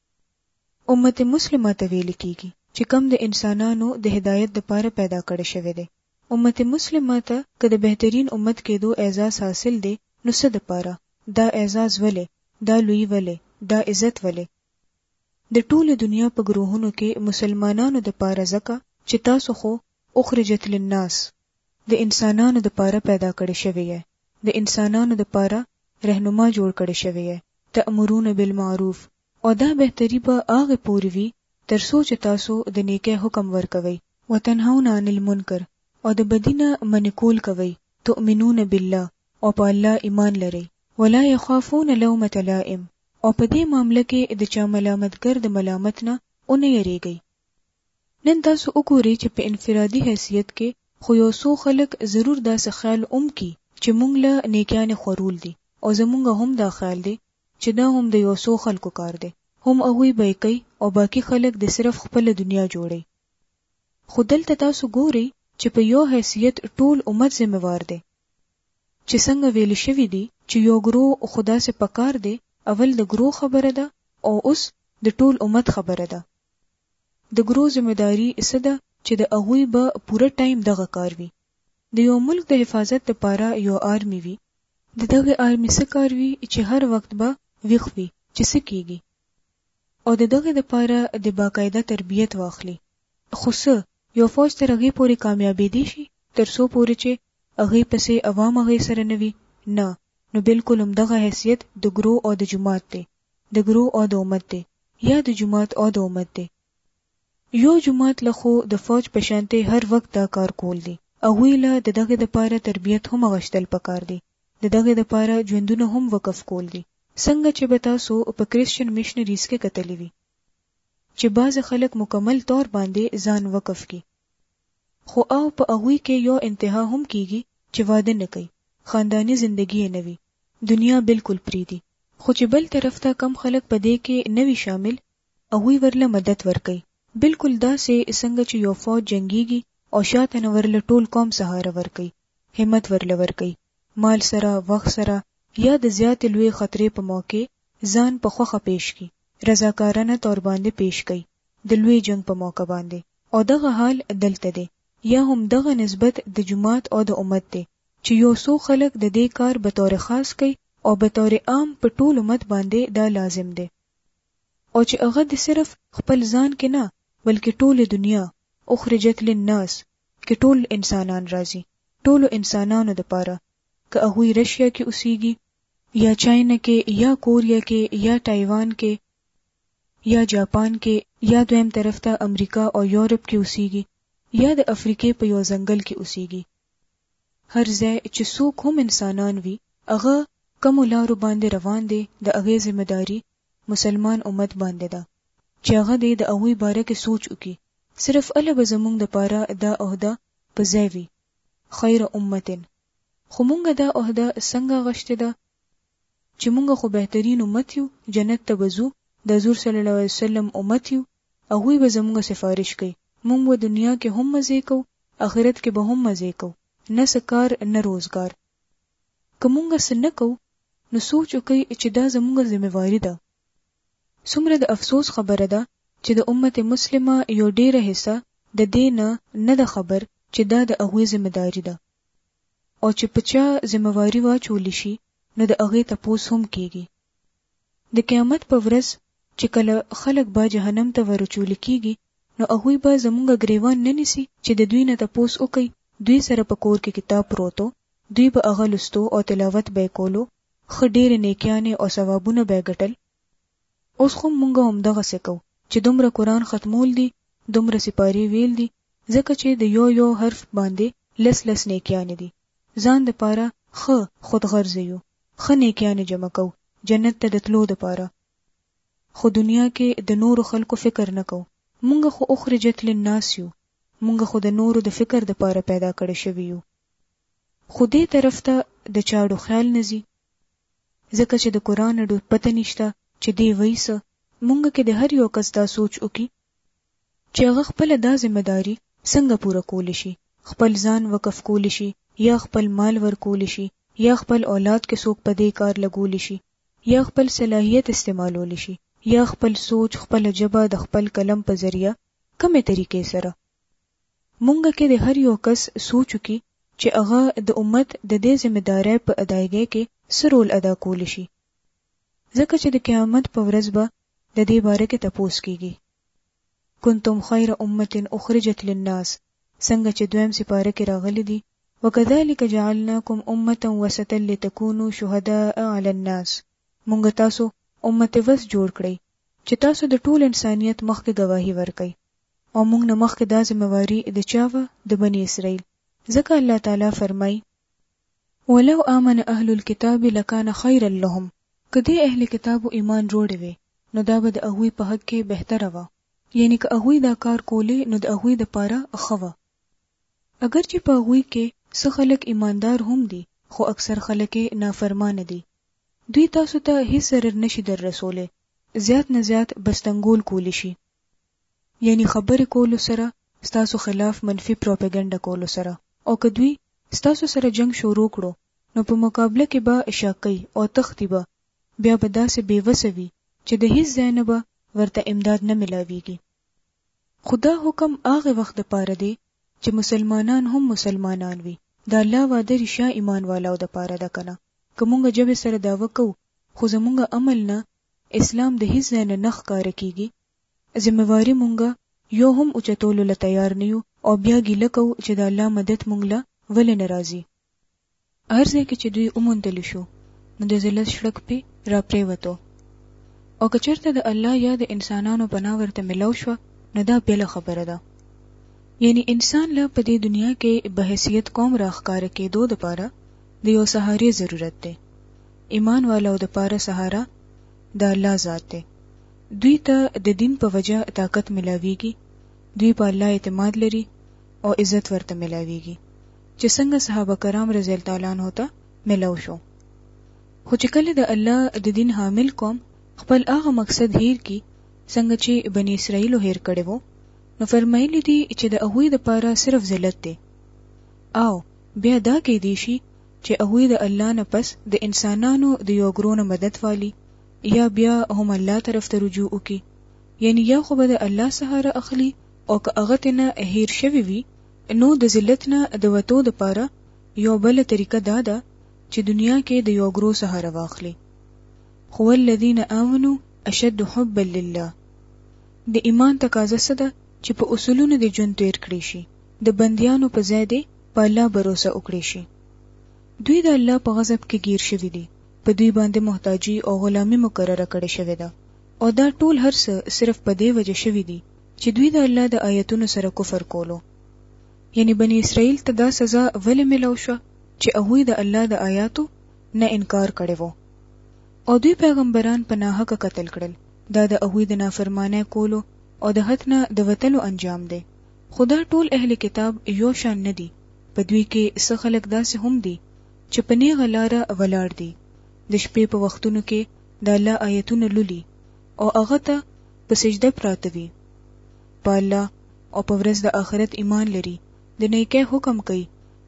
امت مسلمه ته ویل کیږي چې کوم د انسانانو د هدایت د پاره پیدا کړی شوی دی. امت مسلمه ته که د بهترین امت کیدو اعزاز حاصل دی نو څه د پاره؟ دا اعزاز ولې؟ دا لویی ولې؟ دا عزت ولې؟ د ټولې دنیا په ګروهونو کې مسلمانانو د پاره ځکه چې تاسو خو اخرجت للناس، د انسانانو د پاره پیدا کړې شوې یې، د انسانانو د پاره رهنما جوړ کړې شوې یې، تأمرون بالمعروف، او دا بهتري به هغه پورې وي تر څو چې تاسو د نیکۍ حکم ورکوئ، وتنهون عن المنکر، او د بدي نه منع کول کوئ، تؤمنون بالله، او په الله ایمان لرئ، ولا یخافون لومة لائم، او په دې معامله کې د چا ملامتګر د ملامت نه ونه یریږئ، نن تاسو وګوري چې په انفرادي حیثیت کې خو یو څو خلک ضرور داسې خیال هم کړي چې موږ له نیکیانې خورول دي او زموږ هم دا خیال دی چې دا هم د یو څو خلکو کار دی هم هغوی به یې کوي او باقي خلک دې صرف خپله دنیا جوړوي خو دلته تاسو ګورئ چې په یو حیثیت ټول امت ذمه وار دی چې څنګه ویل شوي دي چې یو ګرو خو داسې پکار دی اول د ګرو خبره ده او اوس د ټول امت خبره ده. د ګرو ذمه داري څه ده چې د هغوی به پوره ټایم دغه کار وي؟ د یو ملک د حفاظت د پاره یو آرمي وي. د دغه آرمي څه کار وي چې هر وخت به ویښ وي چې څه کیږي او د دغه د پاره د باقاعده تربیت واخلي. خو څه یو فوج تر هغې پورې کامیابیدی شي تر څو پورې چې هغې پسې عوام هغې سره نه وي؟ نه، نو بالکل همدغه حیثیت د ګرو او د جومات دی. د ګرو او د امت دی یا د جماعت او د امت دی یو جماعت له خو د فوج په شانته هر وخت دا کار کول دی هغوی له د دغه د پاره تربیت هم غشتل پکار دی د دغه د پاره ژوندونه هم وقف کول دی څنګه چې به تاسو په کرسچن مشنریز کې کتلی وي چې بعض خلک مکمل طور باندې ځان وقف کی خو او په هغوی کې یو انتها هم کیږي چې واده نه کوي خاندانی زندگی یې نه وي دنیا بلکل پریدی خو چی بل طرف ته کم خلک په دی کی نه وی شامل هغوی ورله مدد ورکوی بلکل داسی سنګه چی یو فوج جنګیږی او شاته نه ورله ټول قوم سهاره ورکوی همت ورله ورکوی مال سره وخت سره یا د زیاتی لوی خطری په موقع ځان په خوښه پیش کی رضاکارانه طور باندی پیش کوی د لوی جنګ په موقع باندی او دغه حال دلته دی یا هم دغه نسبت د جماعت او د امت دی چې یو څو خلک د دې کار بطور خاص کوي او بطور عام په ټول امت باندې دا لازم دی او چې هغه د صرف خپل ځان کې نه بلکې ټولې دنیا، اخرجت للناس، کې ټول انسانان راځي، ټولو انسانانو دپاره که هغوی رشیا کې اوسیږي، یا چاینه کې، یا کوریا کې، یا ټایوان کې، یا جاپان کې، یا دویم طرف ته امریکا او یورپ کې اوسیږي، یا د افریقې په یو ځنګل کې اوسیږي. هر ځای چې څوک هم انسانان وي هغه کومو لارو باندې روان دی د هغې ذمه داري مسلمان امت باندې ده چې هغه دې د هغوی باره کې سوچ وکړي صرف هله به زمونږ د پاره دا عهده په ځای وي خیر امة خو مونږ دا عهده څنګه اغشتې ده چې مونږ خو بهترین امت یو جنت ته به ځو د حضور صلی الله علیه وسلم امت یو هغوی به زموږ سفارش کوي. موږ به دنیا کې هم مزې کوو، اخرت کې به هم مزې کوو، نه څه کار نه روزګار. که موږ څه نه کوو، نو سوچ وکړئ چې دا زموږ ذمه واري ده. څومره د افسوس خبره ده چې د امت مسلمه یو ډېره حصه د دې نه نه ده خبر چې دا د هغوی ذمه داري ده او چې په چا ذمه واري واچول شي، نو د هغې تپوس هم کېږي. د قیامت په ورځ چې کله خلک به جهنم ته وراچول کیږي نو هغوی به زمونږ ګریوان نه نیسي چې د دوی نه تپوس وکړي، دوی سره په کور کې کتاب پروت و، دوی به هغه لوستو او تلاوت به یې کولو، ښه ډیرې نیکیانې او ثوابونه به یې ګټل، اوس خو مونږ همدغسې کوو چې دومره قرآن ختمول دي، دومره سپارې ویل دي، ځکه چې د یو یو حرف باندې لس لس نیکیانې دي. ځان د پاره ښه خود غرضه يو ښه نيکيانې جمع کوو جنت ته د تلو د پاره خو دنيا کې د نورو خلکو فکر نه کوو مونږ خو اخرجت للناس يو مونږ خو د نورو د فکر د پاره پيدا کړې شوي يو خو دې طرف ته د چاډو خيال نه ځي ځکه چې د قرانډو پته نشته چې دې وي څه مونږ کې د هر يو کس دا سوچ وکي چې هغه خپله دا ذمه داري څنګه پوره کولی شي، خپل ځان وقف کولی شي یا خپل مال ورکولی شي یا خپل اولاد کې څوک په دې کار لګولی شي یا خپل صلاحیت استعمالولی شي یا خپل سوچ، خپله ژبه د خپل قلم په ذریعه کومې طریقې سره. مونږ کې د هر یو کس سوچ وکړي چې هغه د امت د دې ذمه دارۍ په ادایګۍ کې څه رول ادا کولی شي ځکه چې د قیامت په ورځ به د دې باره کې تپوس کیږي کنتم خیر امة اخرجت للناس څنګه چې دویم سپاره کې راغلي دي وکذلک جعلناکم امة وسطا لتکونو شهداء علی الناس مونږ تاسو امت وسط جوړ کړئ چې تاسو د ټول انسانیت مخکې ګواهي ورکړئ او مونږ نه مخکې دا ذمه واري د چا وه د بني اسرائیل ځکه الله تعالی فرمایي ولو آمن اهل الکتاب لکان خیرا لهم، که دې اهل کتابو ایمان روړې وې نو دا به د هغوی په حق کې بهتره وه، یعنې که هغوی دا کار کولې نو د هغوی د پاره ښه وه. اګر چې په هغوی کې څه خلک ایمان دار هم دي خو اکثر خلک یې نافرمانه دي. دوی تاسو ته هیڅ ضرر نه شي در رسولې زیات نه زیات بس تنګول کولي شي. یعنی خبری کولو سره ستاسو خلاف منفی پروپیګنډه کولو سره او که دوی ستاسو سره جنګ شروع کړو نو په مقابله کی به شا کوی او تختی به بیا به داسی بی وسه وی چه د هیڅ ځای نه به ورته امداد نه ملاویږی خو دا حکم هغه وخت د پاره دی چه مسلمانان هم مسلمانان وی د الله وعده رشا ایمان والاو د پاره ده کنه که مونږ ژبی سره دعوه کوو خو زمونږ عمل نه اسلام د هیڅ ځای نه نه ښکاره کیږی ذمه واري مونږ يو هم اوچتولو له تيار نه يو او بيا ګيله کوو چې د الله مدد مونږ له ولې نه راځي. هر ځای کې چې دوی وموندل شو نو د ذلت شړک پرې راپرېوتو او که چېرته د الله يا د انسانانو پناه ورته ملاو شوه نو دا بله خبره ده. يعني انسان له په دې دنيا کې بحيثيت قوم راښکاره کېدو دپاره د يو سهارې ضرورت دی. ايمان والاو دپاره سهاره د الله ذات دی. دوی ته د دین په وجه طاقت ملاویږي، دوی په الله اعتماد لري او عزت ورته ملاویږي چې څنګه صحابه کرام رضی الله تعالی عنه ته ملاو شو. خو چې کله د الله د دین حامل قوم خپل هغه مقصد هیر کړي څنګه چې بنی اسرائیلو هیر کړی وو نو فرمایلی دي چې د هغوی لپاره صرف ذلت دی او بیا دا کیدی شي چې هغوی د الله نه پس د انسانانو د یو ګرونه مدد والی یا بیا هم الله طرف ته رجوع وکړي یعنی یا خو به د الله سهاره اخلي او که هغه ته نه هیر شوی وي نو د ذلت نه د وتو د پاره یو بل طریقه دا ده چې دنیا کې د یو ګرو سهاره واخلي هو الذین آمنو اشد حبا لله د ایمان تقاضا څه ده چې په اصولونو د ژوند تیر کړی شي د بندیانو په ځای دی په الله باور وکړي شي دوی د الله په غضب کې گیر شوی دي په دوی باندې محتاجي او غلامي مقرره کړې شوې ده او دا ټول هر څه صرف په دې وجه شوي دي چې دوی د الله د آیتونو سره کفر کولو. یعنې بني اسرائیل ته دا سزا ولې ملو شوه چې هغوی د الله د آیاتو نه انکار کړی وو او دوی پیغمبران په ناحقه قتل کړل، دا د هغوی د نافرمانۍ کولو او د حد نه د وتلو انجام دی. خو دا ټول اهل کتاب یو شان نه دي، په دوی کې څه خلک داسې هم دي چې په نېغه لاره ولاړ دي، د شپې په وختونو کې د الله آیتونه لولي او هغه ته په سجده پراته وي، په الله او په ورځ د آخرت ایمان لري، د نېکۍ حکم کوي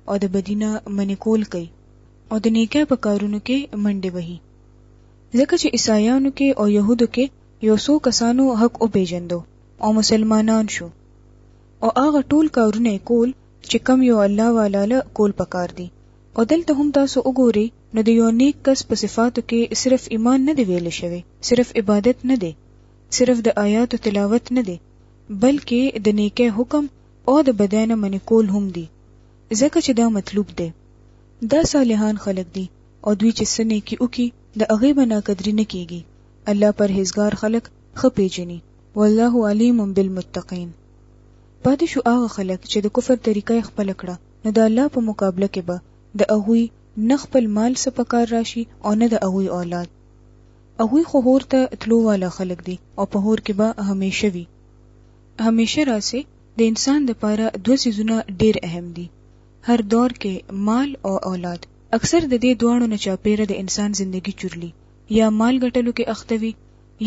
او د بدي نه منع کول کوي او د نېکۍ په کارونو کې منډې وهي. ځکه چې عیسایانو کې او یهودو کې یو څو کسانو حق وپېژندو او مسلمانان شو او هغه ټول کارونه یې کول چې کوم یو الله والا له کول پکار دي او دلته هم تاسو وګورئ نو د یو نیک کس په صفاتو کې صرف ایمان نه دی ویل شوی صرف عبادت نه دی صرف د آیاتو تلاوت نه دی بلکې د نیکه حکم او د بدانه منې کول هم دي ځکه چې دا مطلوب دی دا صالحان خلک دي او دوی چې سنې کې وکي د هغه بنا قدرې نه کیږي الله پرهیزګار خلک خپېجني والله علیم بالمتقین پاتې شو هغه خلک چې د کفر طریقه یې خپله کړه نو د الله په مقابله کې به د هغوی نه خپل مال څه په کار راشي او نه د هغوی اولاد هغوی خو هور ته تلو والا خلک دي او په هور کې به همیشه وي همیشه راسي د انسان لپاره دوه څیزونه ډیر اهم دي هر دور کې مال او اولاد اکثر د دې دواړو نه چاپیره د انسان زندگی چورلی یا مال ګټلو کې اخته وي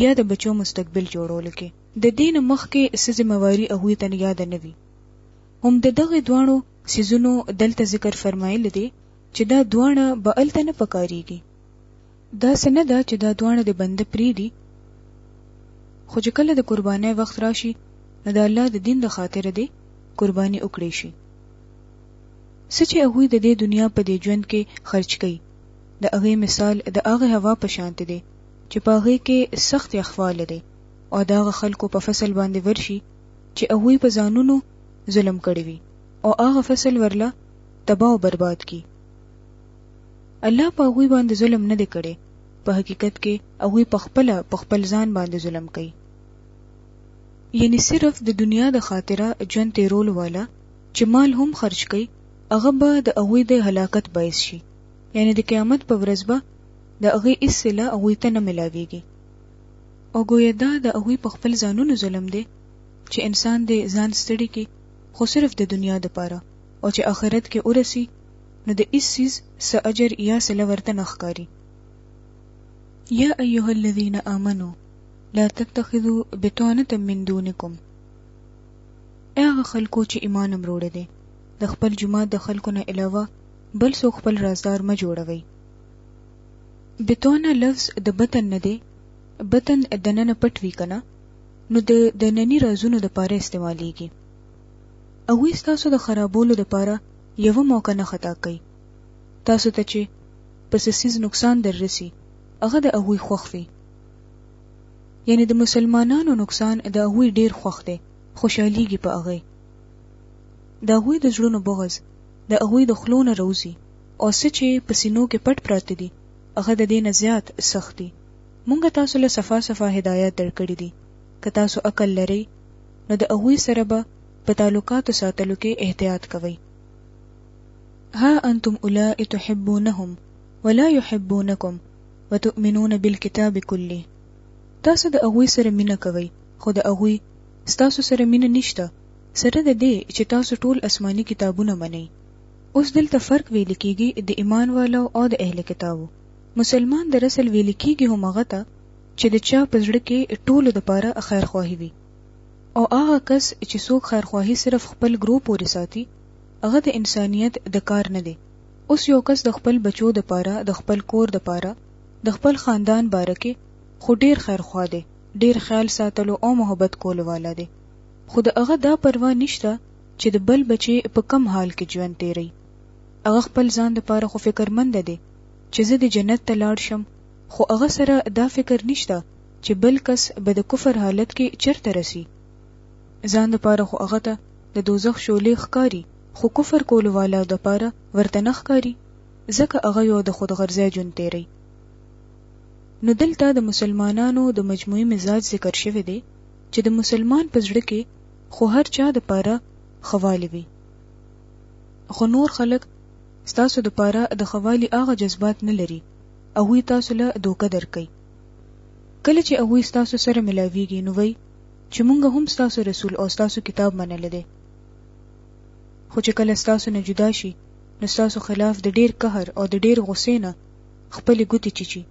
یا د بچو مستقبل جوړولو کې د دې نه مخکې څه ذمه واري هغوی ته یاده نه وي. هم د دغه دواړو څیزونو دلته ذکر فرمایل دي چې دا دواړه به هلته نه پکارېږي. داسې نه ده چې دا دواړه دې بنده پرېږدي، خو چې کله د قربانۍ وخت راشي نو د الله د دین د خاطر دې قرباني وکړی شي. څه چې هغوی د دې دنیا په دې ژوند کې خرچ کوي د هغې مثال د هغې هوا په شانتې دی چې په هغې کې سخت یخوالی دی او د هغه خلکو په فصل باندې ورشي چې هغوی په ځانونو ظلم کړی وي او هغه فصل ورله تباه او برباد کی الله په هغوی باندې ظلم نه دی کړی په حقیقت کې هغوی په خپل په خپل ځان باندې ظلم کوي یعنی صرف د دنیا د خاطره ژوند تیرول والا چې مال هم خرج کوي هغه به د هغوی د هلاکت باعث شي یعنی د قیامت په ورځ به د هغوی هیڅ صله هغوی ته نه ملاویږي او ګویا دا د هغوی په خپل ځانونو ظلم دی چې انسان دې ځان ستړي کړي خو صرف د دنیا دپاره او چې آخرت کې ورسي نو د هیڅ څیز څه اجر یا صله ورته نه ښکاري. یا ایها الذین آمنو لا تتخذو بطانة من دونکم ای هغه خلکو چې ایمان امروړی دی د خپل جماعت د خلکو نه علاوه بل څوک خپل رازدار مه جوړوئ بطونه لفظ د بطن نه دی بطن د ننه پټ وی کنه نو د د ننی رازونو د پاره استعمالیږي هغوی ستاسو د خرابولو لپاره یوه موقع نه خطا کوي تاسو ته چې په څه څیز نقصان در رسي هغه د هغوی خوښ وي یعنی د مسلمانانو نقصان د هغوی ډیر خوښ دی خوشحالیږي په هغې د هغوی د زړونو بغض د هغوی د خلو نه روزي او څه چې په سینو کې پټ پراته دي هغه د دې نه زیات سخت دي مونږ تاسو له صفا صفا هدایت درکړي دي که تاسو عقل لرئ نو د هغوی سره به په تعلقاتو ساتلو کې احتیاط کوئ ها انتم اولئک تحبونهم ولا يحبونكم وتؤمنون بالكتاب كله تاسو د هغوی سره مینه کوئ خو د هغوی ستاسو سره مینه نشته سره د دې چې تاسو ټول آسماني کتابونه منئ اوس دلته فرق ویل کیږي د ایمان والو او د اهل کتابو. مسلمان در اصل ویل کیږي هم هغه ته چې د چا په زړه کې ټولو دپاره خیر خواهي وي او هغه کس چې څوک خیر خواهي صرف خپل ګروپ پورې ساتي هغه د انسانیت د کار نه دی. اوس یو کس د خپل بچو دپاره، د خپل کور دپاره، د خپل خاندان باره کې خو ډیر خیر خواه دی، ډیر خیال ساتلو او محبت کولو والا دی خو د هغه دا پروا نشته چې د بل بچی په کوم حال کې ژوند تیری هغه خپل ځان د پاره خو فکر مند دی چې زه د جنت ته لاړ شم خو هغه سره دا فکر نشته چې بل کس به د کفر حالت کې چرته رسی ځان د پاره خو هغه ته د دوزخ شولې ښکاری خو کفر کولو والا د پاره ورته نه ښکاری ځکه هغه یو د خود غرضه جون تیری نو دلته د مسلمانانو د مجموعي مزاج ذکر شوی دی چې د مسلمان په زړه کې خو هر چا د پاره خوالي وي خو نور خلک ستاسو د پاره د خوالي هغه جذبات نه لري هغوی تاسو له دوکه درکوي کله چې هغوی ستاسو سره ملاویږي نو وایي چې مونږ هم ستاسو رسول او ستاسو کتاب منل دی خو چې کله ستاسو نه جدا شي نو ستاسو خلاف د ډیر قهر او د ډیر غصې نه خپلې ګوتې چیچي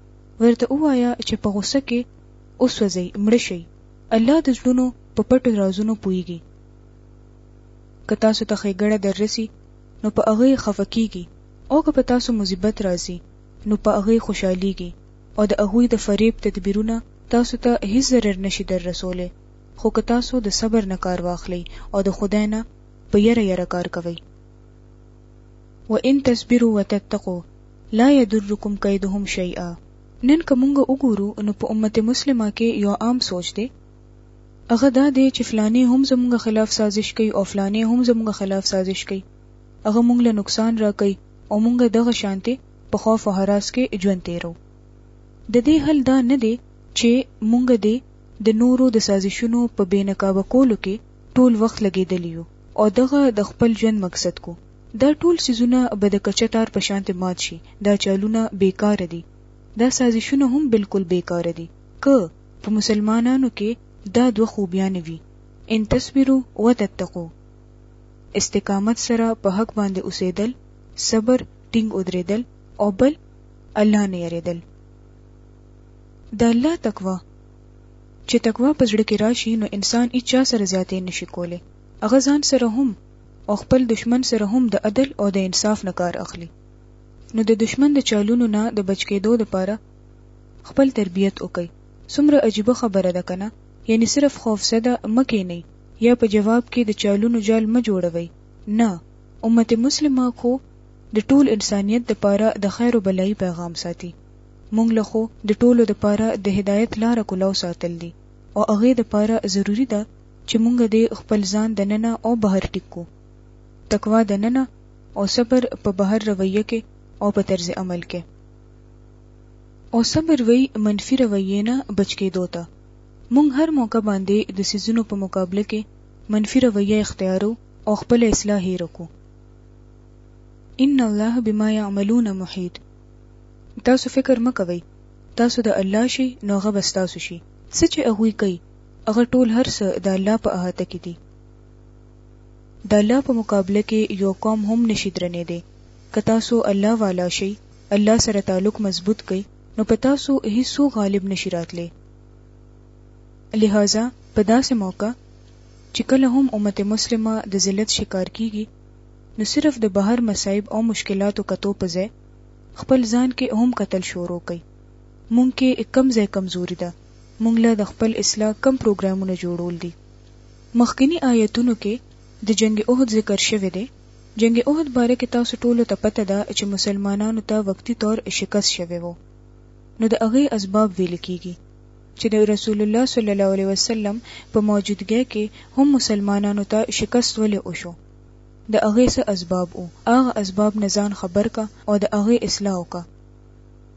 ورته وایا چې په غوسه کې اوسوځئ مړه شئ الله د زړونو په پټو رازونو پوهیږي. که تاسو ته ښېګړه دررسي، نو په هغه یې خفه کېږي او که په تاسو مصیبت راځي، نو په هغه یې خوشحالېږي او د هغوی د فریب تدبیرونه تاسو ته هېڅ ضرر نه شي دررسولی، خو که تاسو د صبر نه کار واخلئ او د خدای نه په یره یره کار کوئ. وَإِن تَصْبِرُوا وَتَتَّقُوا لَا يَضُرُّكُمْ کَیْدُهُمْ شَیْئًا. نن که مونږ وګورو نو په امت مسلمه کې یو عام سوچ دی هغه دا دی چې فلانه هم زمونږ خلاف سازش کوي او فلانه هم زمونږ خلاف سازش کوي هغه مونږ له نقصان راکوي او مونږ دغه شانته په خوف او حراس کې ژوند تیرو د دې حل دا نه دی چې مونږ دې د نورو د سازشونو په بې نقابه کولو کې ټول وخت لګېدلی یو او دغه د خپل ژوند مقصد کو دا ټول څیزونه به د کچه تار په شانتې مات شي دا چالونه بیکاره دي دا سازشونه هم بالکل بیکاره دي که په مسلمانانو کې دا دوه خوبیانې وي ان تصبرو وتتقو استقامت سره په حق باندې اوسېدل صبر ټینګ ودرېدل او بل الله نه یریدل د الله تقوا چې تقوا په زړه کې راشي نو انسان هیچا سره زیاتې نشي کولی هغه ځان سره هم او خپل دشمن سره هم د عدل او د انصاف نه کار اخلي نو د دشمن د چالونو نه د بچ کېدو لپاره خپل تربیت وکړئ څومره عجیبه خبره ده کنه یعنی صرف خوفزده مه کېنئ یا په جواب کې د چالونو جال مه جوړوئ نه امت مسلمه خو د ټول انسانیت لپاره د خیر او بلایي پیغام ساتي مونږ له خو د ټولو لپاره د هدایت لاره کولاو ساتل دي او هغې لپاره ضروري ده چې مونږ دې خپل ځان د ننه او بهر ټیک کو. تقوا د ننه او صبر په بهر رویه کې او په طرز عمل کې. او صبر وي منفي رویې نه بچ کېدو ته. مونږ هر موقع باندې د څیزونو په مقابله کې منفي رویه اختیارو او خپله اصلاح هېره کو. ان الله بما یعملون محیط تاسو فکر مه کوئ تاسو د الله شئ نو هغه به ستاسو شي. څه چې هغوی کوي هغه ټول هر څه د الله په احاطه کې دي. د الله په مقابله کې یو قوم هم نشي درنېدی. که تاسو الله والا شئ، الله سره تعلق مضبوط کړئ، نو په تاسو هیڅوک غالب نشي راتلی. لهذا په داسې موقع چې کله هم امت مسلمه د ذلت شکار کیږي، نو صرف د بهر مصائب او مشکلاتو کتو په ځای خپل ځان کې هم کتل شروع کړئ، موږ کې کوم ځای کمزوري ده، مونږ له د خپل اصلاح کوم پروګرامونه جوړول دي مخکني آیتونو کې د جنګ احد ذکر شوی دی جنګ احد باره کې تاسو ټولو ته پته ده چې مسلمانانو ته وقتی طور شکست شوی وو نو د هغې اسباب ویل کیږي چې د رسول الله صلی الله علیه وسلم په موجودګۍ کې هم مسلمانانو ته شکست ولې وشو د هغې څه اسباب او هغه اسباب نه ځان خبر کا او د هغې اصلاح وکړه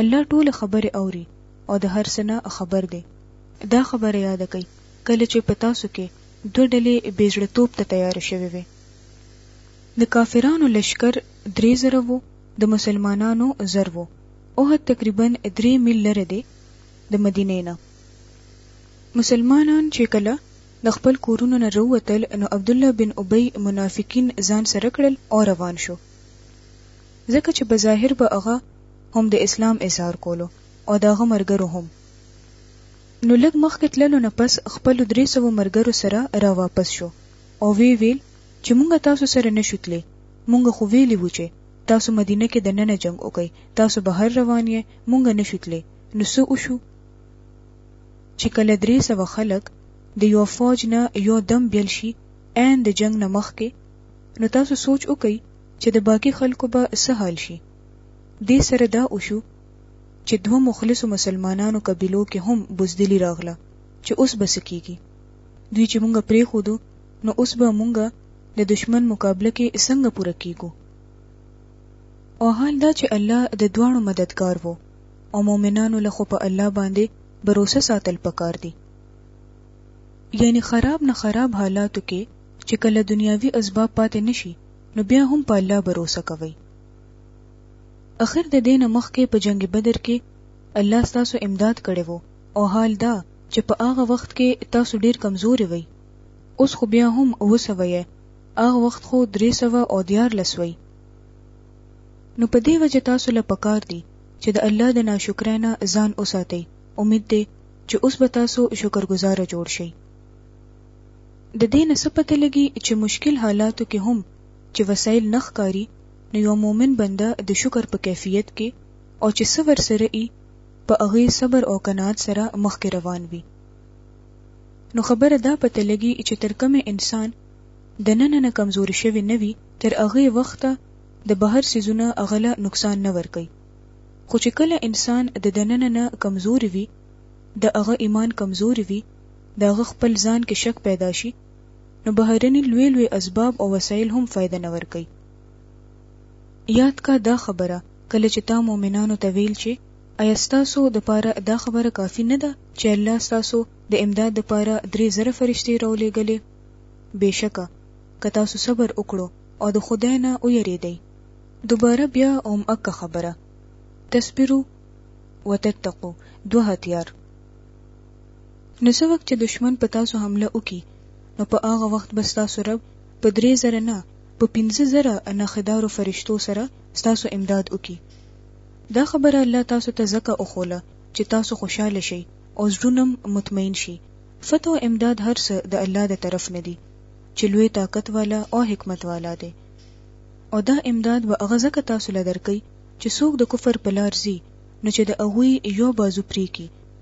الله ټولې خبرې اوري او د هر څه نه خبر دی. دا خبره یاده کړئ کله چې په تاسو کې دوه ډلې بې زړه توب ته تیارې شوې وې. د کافرانو لښکر درې زره وو، د مسلمانانو زر وو. احد تقریباً درې میل لرې دی د مدینې نه. مسلمانان چې کله د خپل کورونو نه راووتل نو عبدالله بن ابی منافقین ځان سره کړل او روان شو. ځکه چې بظاهر به هغه هم د اسلام اظهار کولو او د هغه مرګرو هم نو لږ مخکې تللو نه پس خپل درې سوه مرګرو سره را واپس شو او وی ویل چې مونږ تاسو سره نشو تلې مونږ خو ویلی وو چې تاسو مدینه کې د ننه جنگ وکړئ تاسو بهر روان یې مونږ نشو تلې نو څه وشو چې کله درې سوه خلک د یو فوج نه یو دم بیل شي عین د جنگ نه مخکې نو تاسو سوچ وکړئ چې د باقی خلکو به څه حال شي دې سره دا وشو چې دوه مخلصو مسلمانانو قبیلو کې هم بزدلي راغله چې اوس به څه کېږي؟ دوی چې مونږ پرېښودو نو اوس به مونږ د دښمن مقابله کې څنګه پوره کېږو؟ او حال دا چې الله د دواړو مددګار وو او مؤمنانو له خو په الله باندې بروسه ساتل پکار دي. یعنی خراب نه خراب حالاتو کې چې کله دنیاوي اسباب پاتې نشي نو بیا هم په الله بروسه کوئ. اخر د دې نه مخکې په جنګ بدر کې الله ستاسو امداد کړی وو او حال دا چې په هغه وخت کې تاسو ډیر کمزوري وئ اوس خو بیا هم اوه سوه یې هغه وخت خو درې سوه او دیارلس وئ نو په دې وجه تاسو له پکار دي چې د الله د ناشکرۍ نه ځان وساتئ امید دی چې اوس به تاسو شکرګزار جوړ شئ د دې نه څه پته لګي چې مشکل حالاتو کې هم چې وسایل نه ښکاري نو یو مؤمن بنده د شکر په کیفیت کې او چې څه ورسره ئي په هغې صبر او قناعت سره مخکې روان وي نو خبره دا پته لګي چې تر کومې انسان د ننه نه کمزوري شوي نه وي تر هغې وخته د بهر څیزونه هغه له نقصان نه ورکوي خو چې کله انسان د دننه نه کمزوري وي د هغه ایمان کمزوري وي د هغه خپل ځان کې شک پیدا شي نو بهرني لوی لوی اسباب او وسایل هم فایده نه ورکوي. یاد کا دا خبره کله چې تا مؤمنانو ته ویل چې ایا ستاسو د پاره دا خبره کافي نه ده چې الله ستاسو د امداد د پاره درې زره فرشتې راولېږلې؟ بېشکه که تاسو صبر وکړو او د خدای نه ویرېدئ. دوباره بیا هم اکه خبره، تصبرو وتتقو، دوه هتیار. نو څه وخت چې دښمن په تاسو حمله وکړي نو په هغه وخت به ستاسو رب په درې زره نه په پنځه زره انخدارو فرشتو سره ستاسو امداد وکړي. دا خبره الله تاسو ته ځکه وښوله چې تاسو خوشحاله شئ او زړونه هم مطمئن شي. فتح او امداد هر څه د الله د طرف نه دي چې لوی طاقت والا او حکمت والا دی. او دا امداد به هغه ځکه تاسو له درکوي چې څوک د کفر په لار ځي نو چې د هغوی یو بازو پرې کړي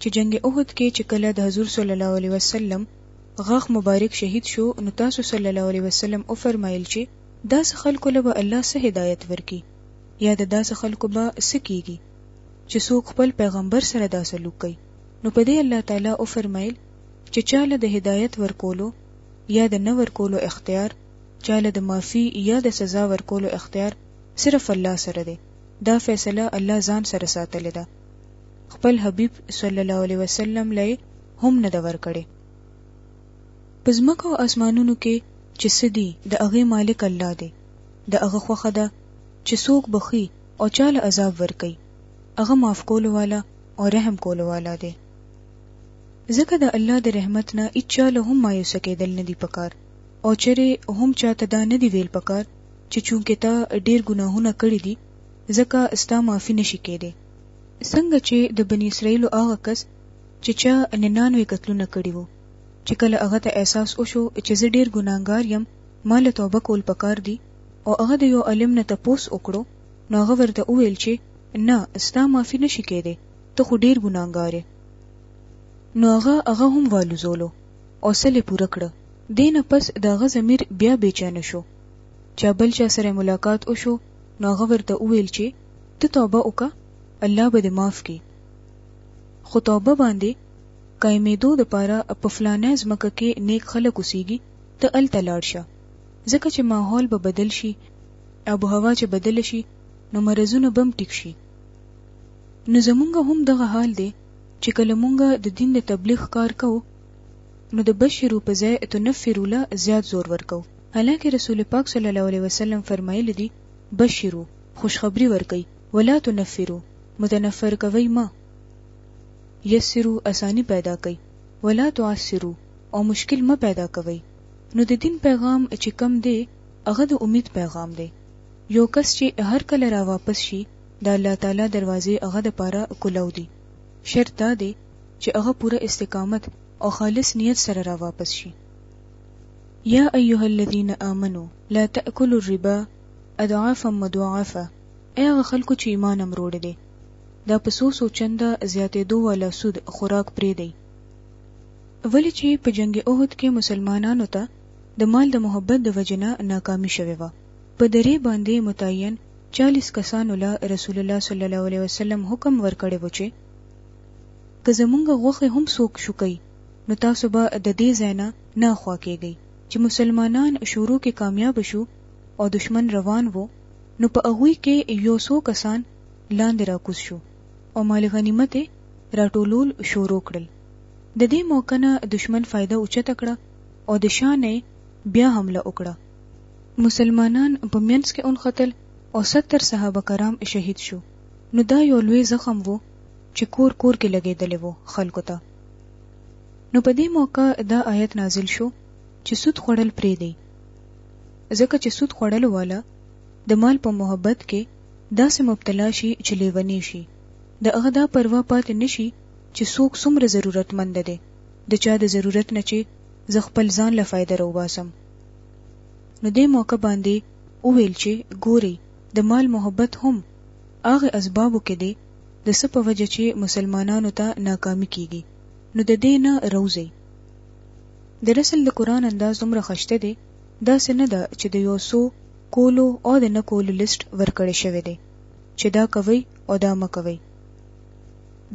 چې جنګ احد کې چې کله د حضور صلی الله علیه وسلم غاښ مبارک شهید شو نو تاسو صلی الله علیه وسلم وفرمایل چې داسې خلکو له به الله څه هدایت ورکړي یا د داسې خلکو به څه کیږي چې څوک خپل پیغمبر سره دا سلوک کوي نو په دې الله تعالی وفرمایل چې چاله د هدایت ورکولو یا د نه ورکولو اختیار چاله د معافي یا د سزا ورکولو اختیار صرف الله سره دی دا فیصله الله ځان سره ساتلې ده خپل حبیب صلی الله علیه وسلم له هم نه ده ورکړې په ځمکه او اسمانونو کې چې څه دي د هغې مالک الله دی د هغه خوښه ده چې څوک بخي او چاله عذاب ورکي هغه معاف کولو والا او رحم کولو والا دی ځکه د الله د رحمت نه اچا له هم مایوسه کېدل نه دی پکار او چرې هم چاته دا نه دی ویل پکار چې چونکې ته ډیر ګناهونه کړی دي ځکه ستا معافي نشي کېدی څنګه چې د بني اسرائیلو هغه کس چې چا ننانوې قتلونه کړي وو چې کله هغه ته احساس وشو چې زه ډیر ګناهګار یم ما له توبه کول پکار دي او هغه د یو عالم نه تپوس وکړو نو هغه ورته وویل چې نه ستا معافي نشي کېدی ته خو ډیر ګناهګار یې نو هغه هغه هم والوزولو او سل یې پوره کړه دې نه پس د هغه ضمیر بیا بېچانه شو چا بل چا سره ملاقات وشو نو هغه ورته وویل چې ته توبه وکړه الله به دې معاف کړي خو توبه باندې قایمېدو دپاره په فلانه ځمکه کې نیک خلک اوسېږي ته هلته لاړ شه ځکه چې ماحول به بدل شي آب و هوا چې بدله شي نو مرضونه به هم ټیک شي نو زمونږ هم دغه حال دی چې کله مونږ د دین د تبلیغ کار کوو نو د بشرو په ځای تنفرو له زیات زور ورکو حالانکه رسول پاک صلی الله علیه وسلم فرمایلی دی بشرو خوشخبري ورکوي، ولا تنفرو، متنفر کوئ مه، يسرو، اساني پيدا کړئ، ولا تعسرو، او مشکل مه پيدا کوئ، نو د دين پيغام چې کوم دی هغه د اميد پيغام دی، يو کس چې هر کله را واپس شي د الله تعالی دروازې هغه د پاره کولو دي، شرط دا دی چې هغه پوره استقامت او خالص نيت سره را واپس شي. يا ايها الذين آمنو لا تأکلوا الربا اضعافا مضاعفه اي هغه خلکو چې ایمان هم روړې دی دا په سو سو چنده زیاتېدو والا سود خوراک پرې دی ولی چې په جنگ احد کې مسلمانانو ته د مال د محبت د وجنه ناکامي شوه و په درې باندې متعین 40 کسانو له رسول الله صلی الله علیه وسلم حکم ورکړی و چې که زمونږ غوخه هم سوک شوکې نو تاسو به د دې زینا نه خوا کېږئ چې مسلمانان شروع کې کامیاب شو او دښمن روان وو نو په هغوی کې یو څو کسان لاندې راکوز شو او مال غنیمت یې راټولول شورو کړل د دې موقع نه دښمن فایده اوچته کړه او د شا نه بیا حمله وکړه مسلمانان په منځ کې ونښتل او ستر صحابه کرام شهید شو نو دا یو لوی زخم وو چې کور کور کې لګېدلی وو خلکو ته نو په دې موقع دا آیت نازل شو چې سود خوړل پرېږدئ ځکه چې سود خوړلو والا د مال په محبت کې داسې مبتلا شي چې لیونی شي د هغه دا پروا پاتې نشي چې څوک څومره ضرورتمند دی د چا د ضرورت نه چې زه خپل ځان له فایده راوباسم نو دې موقع باندې وویل چې ګوري د مال محبت هم هغه اسبابو کې دی د څه په وجه چې مسلمانانو ته ناکامي کیږي نو د دې نه روزي د رسل د قران انداز دومره خشته دی داسې نه ده چې د یو څو کولو او د نه کولو لیست ورکړی شوی دی چې دا کوئ او دا مه کوئ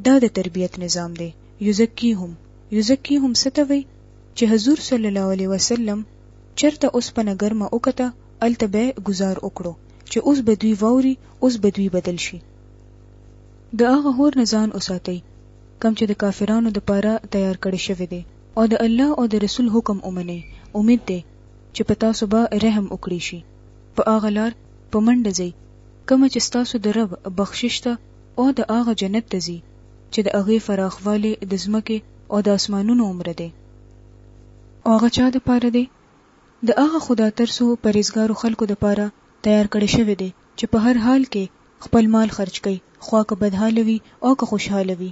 دا د تربیت نظام دی یزکیهم یزکیهم څه ته وایي چې حضور صلی الله علیه وسلم چرته اوسپنه ګرمه وکته الته به گزار وکړو چې اوس به دوی ووري اوس به دوی بدل شي د هغه هور نه ځان وساتئ کم چې د کافرانو د پاره تیار کړی شوی دی او د الله او د رسول حکم ومنئ، امید دی چې په تاسو به رحم وکړی شي، په هغه لار په منډه ځئ کومه چې ستاسو د رب بخشش ته او د هغه جنت ته ځي چې د هغې فراخوالی د ځمکې او د اسمانونو عمره دی. او هغه چا د پاره دی؟ د هغه خو دا تر څو پرهېزګارو خلکو د پاره تیار کړی شوی دی چې په هر حال کې خپل مال خرچ کوي، خوا که بدحاله وي او که خوشحاله وي.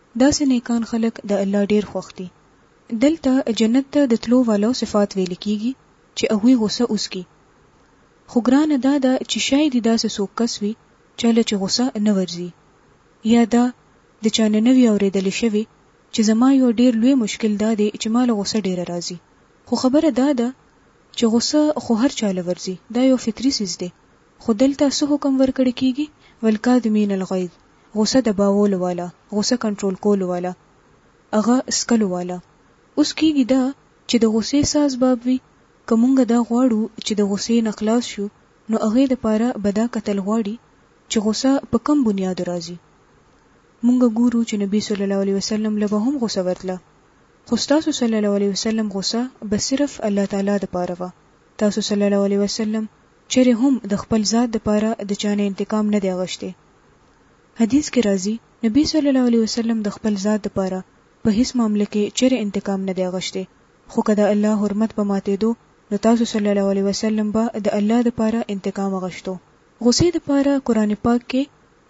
داسې نېکان خلک د الله ډېر خوښ دي. دلته جنت ته د تلو والو صفات ویل کېږي چې هغوی غوسه وڅکي. خو ګرانه دا ده چې شاید یې داسې څوک کس وي چا له چې غوسه نه ورځي. یا دا د چا نه نه وي اورېدل شوې چې زما یو ډېر لوی مشکل دا دی چې ماله غوسه ډېره راځي. خو خبره دا ده چې غوسه خو هر چا له ورځي، دا یو فطري څیز دی. خو دلته څه حکم ورکړ کېږي، والکاظمین الغیظ، غوسه دباولو واله غوسه کنټرول کولو واله هغه څکلو واله اوس کیږي دا چې د غوسې څه اسباب وي که مونږ دا غواړو چې د غوسې نه خلاص شو نو هغې دپاره به دا کتل غواړي چې غوسه په کوم بنیاد راځي مونږ ګورو چې نبي صلی الله علیه وسلم له به هم غوسه ورتله خو ستاسو صلی الله علیه وسلم غوسه به صرف الله تعالی دپاره وه تاسو صلی الله علیه وسلم چرې هم د خپل ذات دپاره د چا نه انتقام نه دی غشتی حدیث کې راځي، نبي صلی الله علیه وسلم د خپل ذات دپاره په هیڅ معامله کې چېرې انتقام نه دی غشتی، خو که د الله حرمت به ماتېدو نو تاسو صلی الله علیه وسلم به د الله دپاره انتقام غشتو. غصې دپاره قرآن پاک کې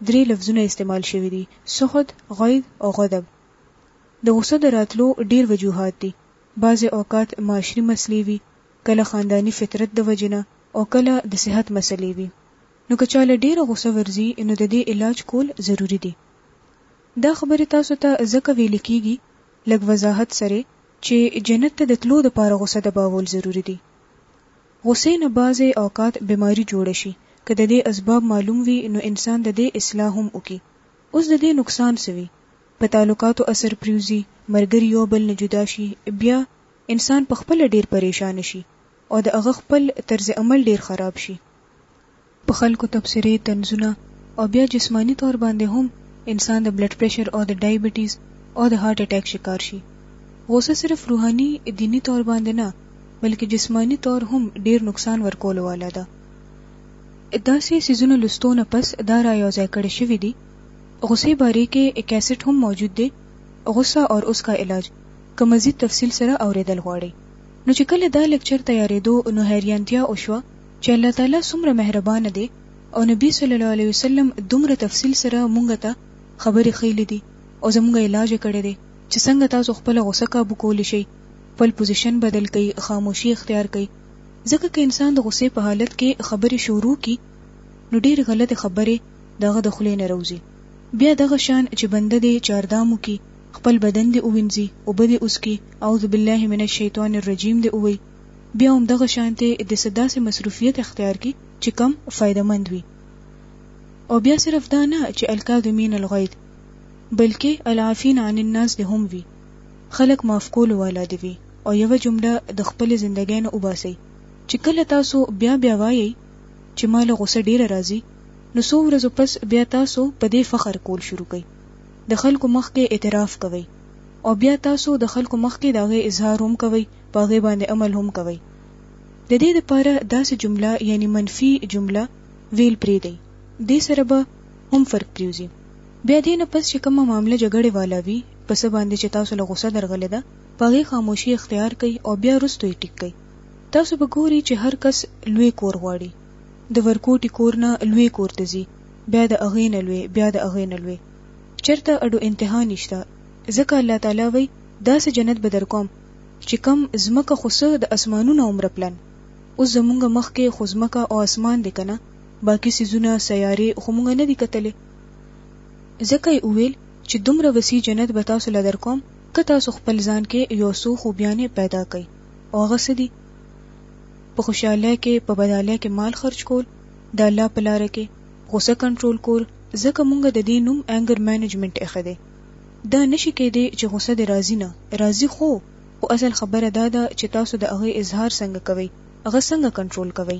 درې لفظونه استعمال شوي دي، سخط، غیظ او غضب. د غصه د راتلو ډېر وجوهات دي، بعضې اوقات معاشري مسلې وي، کله خانداني فطرت د وجې نه او کله د صحت مسلې وي. نو که چا له ډېره غوسه ورځي نو د دې علاج کول ضروري دي. دا خبرې تاسو ته ځکه ویلې کېږي لږ وضاحت سره چې جنت ته د تلو لپاره غوسه دباول ضروري دي. غوسې نه بعضې اوقات بیماري جوړه شي که د دې اسباب معلوم وي نو انسان د دې اصلاح هم وکړي. اوس د دې نقصان څه وي؟ په تعلقاتو اثر پریوځي، مرګري یو بل نه جدا شي، بیا انسان په خپله ډېر پریشانه شي او د هغه خپل طرز عمل ډېر خراب شي. په خلکو تبصرې، طنزونه او بیا جسماني طور باندې هم انسان د بلډ پرېشر او د ډایبټیز او د هارټ اټیک شکار شي. غوسه صرف روحاني، دیني طور باندې نه بلکې جسماني طور هم ډېر نقصان ورکولو والا ده. داسې څیزونو لوستو نه پس دا را یو ځای کړې شوې دي. غوسې بارې کې کیسټ هم موجود دی، غصه اور اس کا علاج، که مزید تفصیل سره اورېدل غواړئ. نو چې کله دا لکچر تیارېدو نو حیریانتیا وشوه، چې الله تعالی څومره مهربان دی او نبی صلی الله علیه وسلم دومره تفصیل سره مونږ ته خبرې خېلې دي او زمونږ علاج کړی دی چې څنګه تاسو خپل غوسه کابو کولی شئ خپل پوزیشن بدل کړئ خاموشي اختیار کړئ ځکه که انسان د غوسې په حالت کې خبرې شروع کی نو ډېر غلط خبرې دغه د خلې نه روزي بیا دغه شان چې بنده دې چاردامو کی خپل بدن دې اووینځي او بده اوس کی اعوذ بالله من الشیطان الرجیم دې اووي بیا هم دغه شانتې د څه داسې مصروفیت اختیار کړي چې کم فایده مند وي او بیا صرف دا نه چې الکاظمین الغیظ بلکې العافین عن الناس دې هم وي خلک معاف کولو والا دې وي او یوه جمله د خپلې زندګۍ نه وباسئ چې کله تاسو بیا بیا وایئ چې ما له غوسه ډېره راځي نو څو ورځو پس بیا تاسو په دې فخر کول شروع کړئ د خلکو مخکې اعتراف کوئ او بیا تاسو د خلکو مخکې د هغې اظهار هم کوئ په هغې باندې عمل هم کوئ. د دې لپاره داسې جمله یعنې منفي جمله ویل پرېږدئ، دې سره به هم فرق پرېوځي. بیا دې نه پس چې کومه معامله جګړې والا وي، په څه باندې چې تاسو له غوسه درغلې ده، په هغې خاموشي اختیار کړئ او بیا وروسته یې ټیک کړئ. تاسو به ګورئ چې هر کس لوی کور غواړي، د ورکوټي کور نه لوی کور ته ځي، بیا د هغې نه لوی، بیا د هغې نه لوی. چېرته اډو انتها نشته، ځکه الله تعالی وایي، داسې جنت به درکوم چې کوم ځمکه خو څه د اسمانونه عمره پلن اوس زمونږ مخ کې خو ځمکه او اسمان دی کنه باقی څیزونه سیارې خو مونږ نه دي کتلې ځکه یې وویل چې دومره وسیع جنت به تاسو له درکوم که تاسو خپل ځان کې یو څو خوبیانې پیدا کړئ او هغه څه دي په خوشحالۍ کې په بدحالۍ کې مال خرج کول د الله په لاره کې غوسه کنټرول کول ځکه مونږ د دې نوم انګر مینجمنټ اخی دی دا نشي کیدی چې غوسه دې راځي نه راځي خو خو اصل خبره دا ده چې تاسو د هغې اظهار څنګه کوئ هغه څنګه کنټرول کوئ.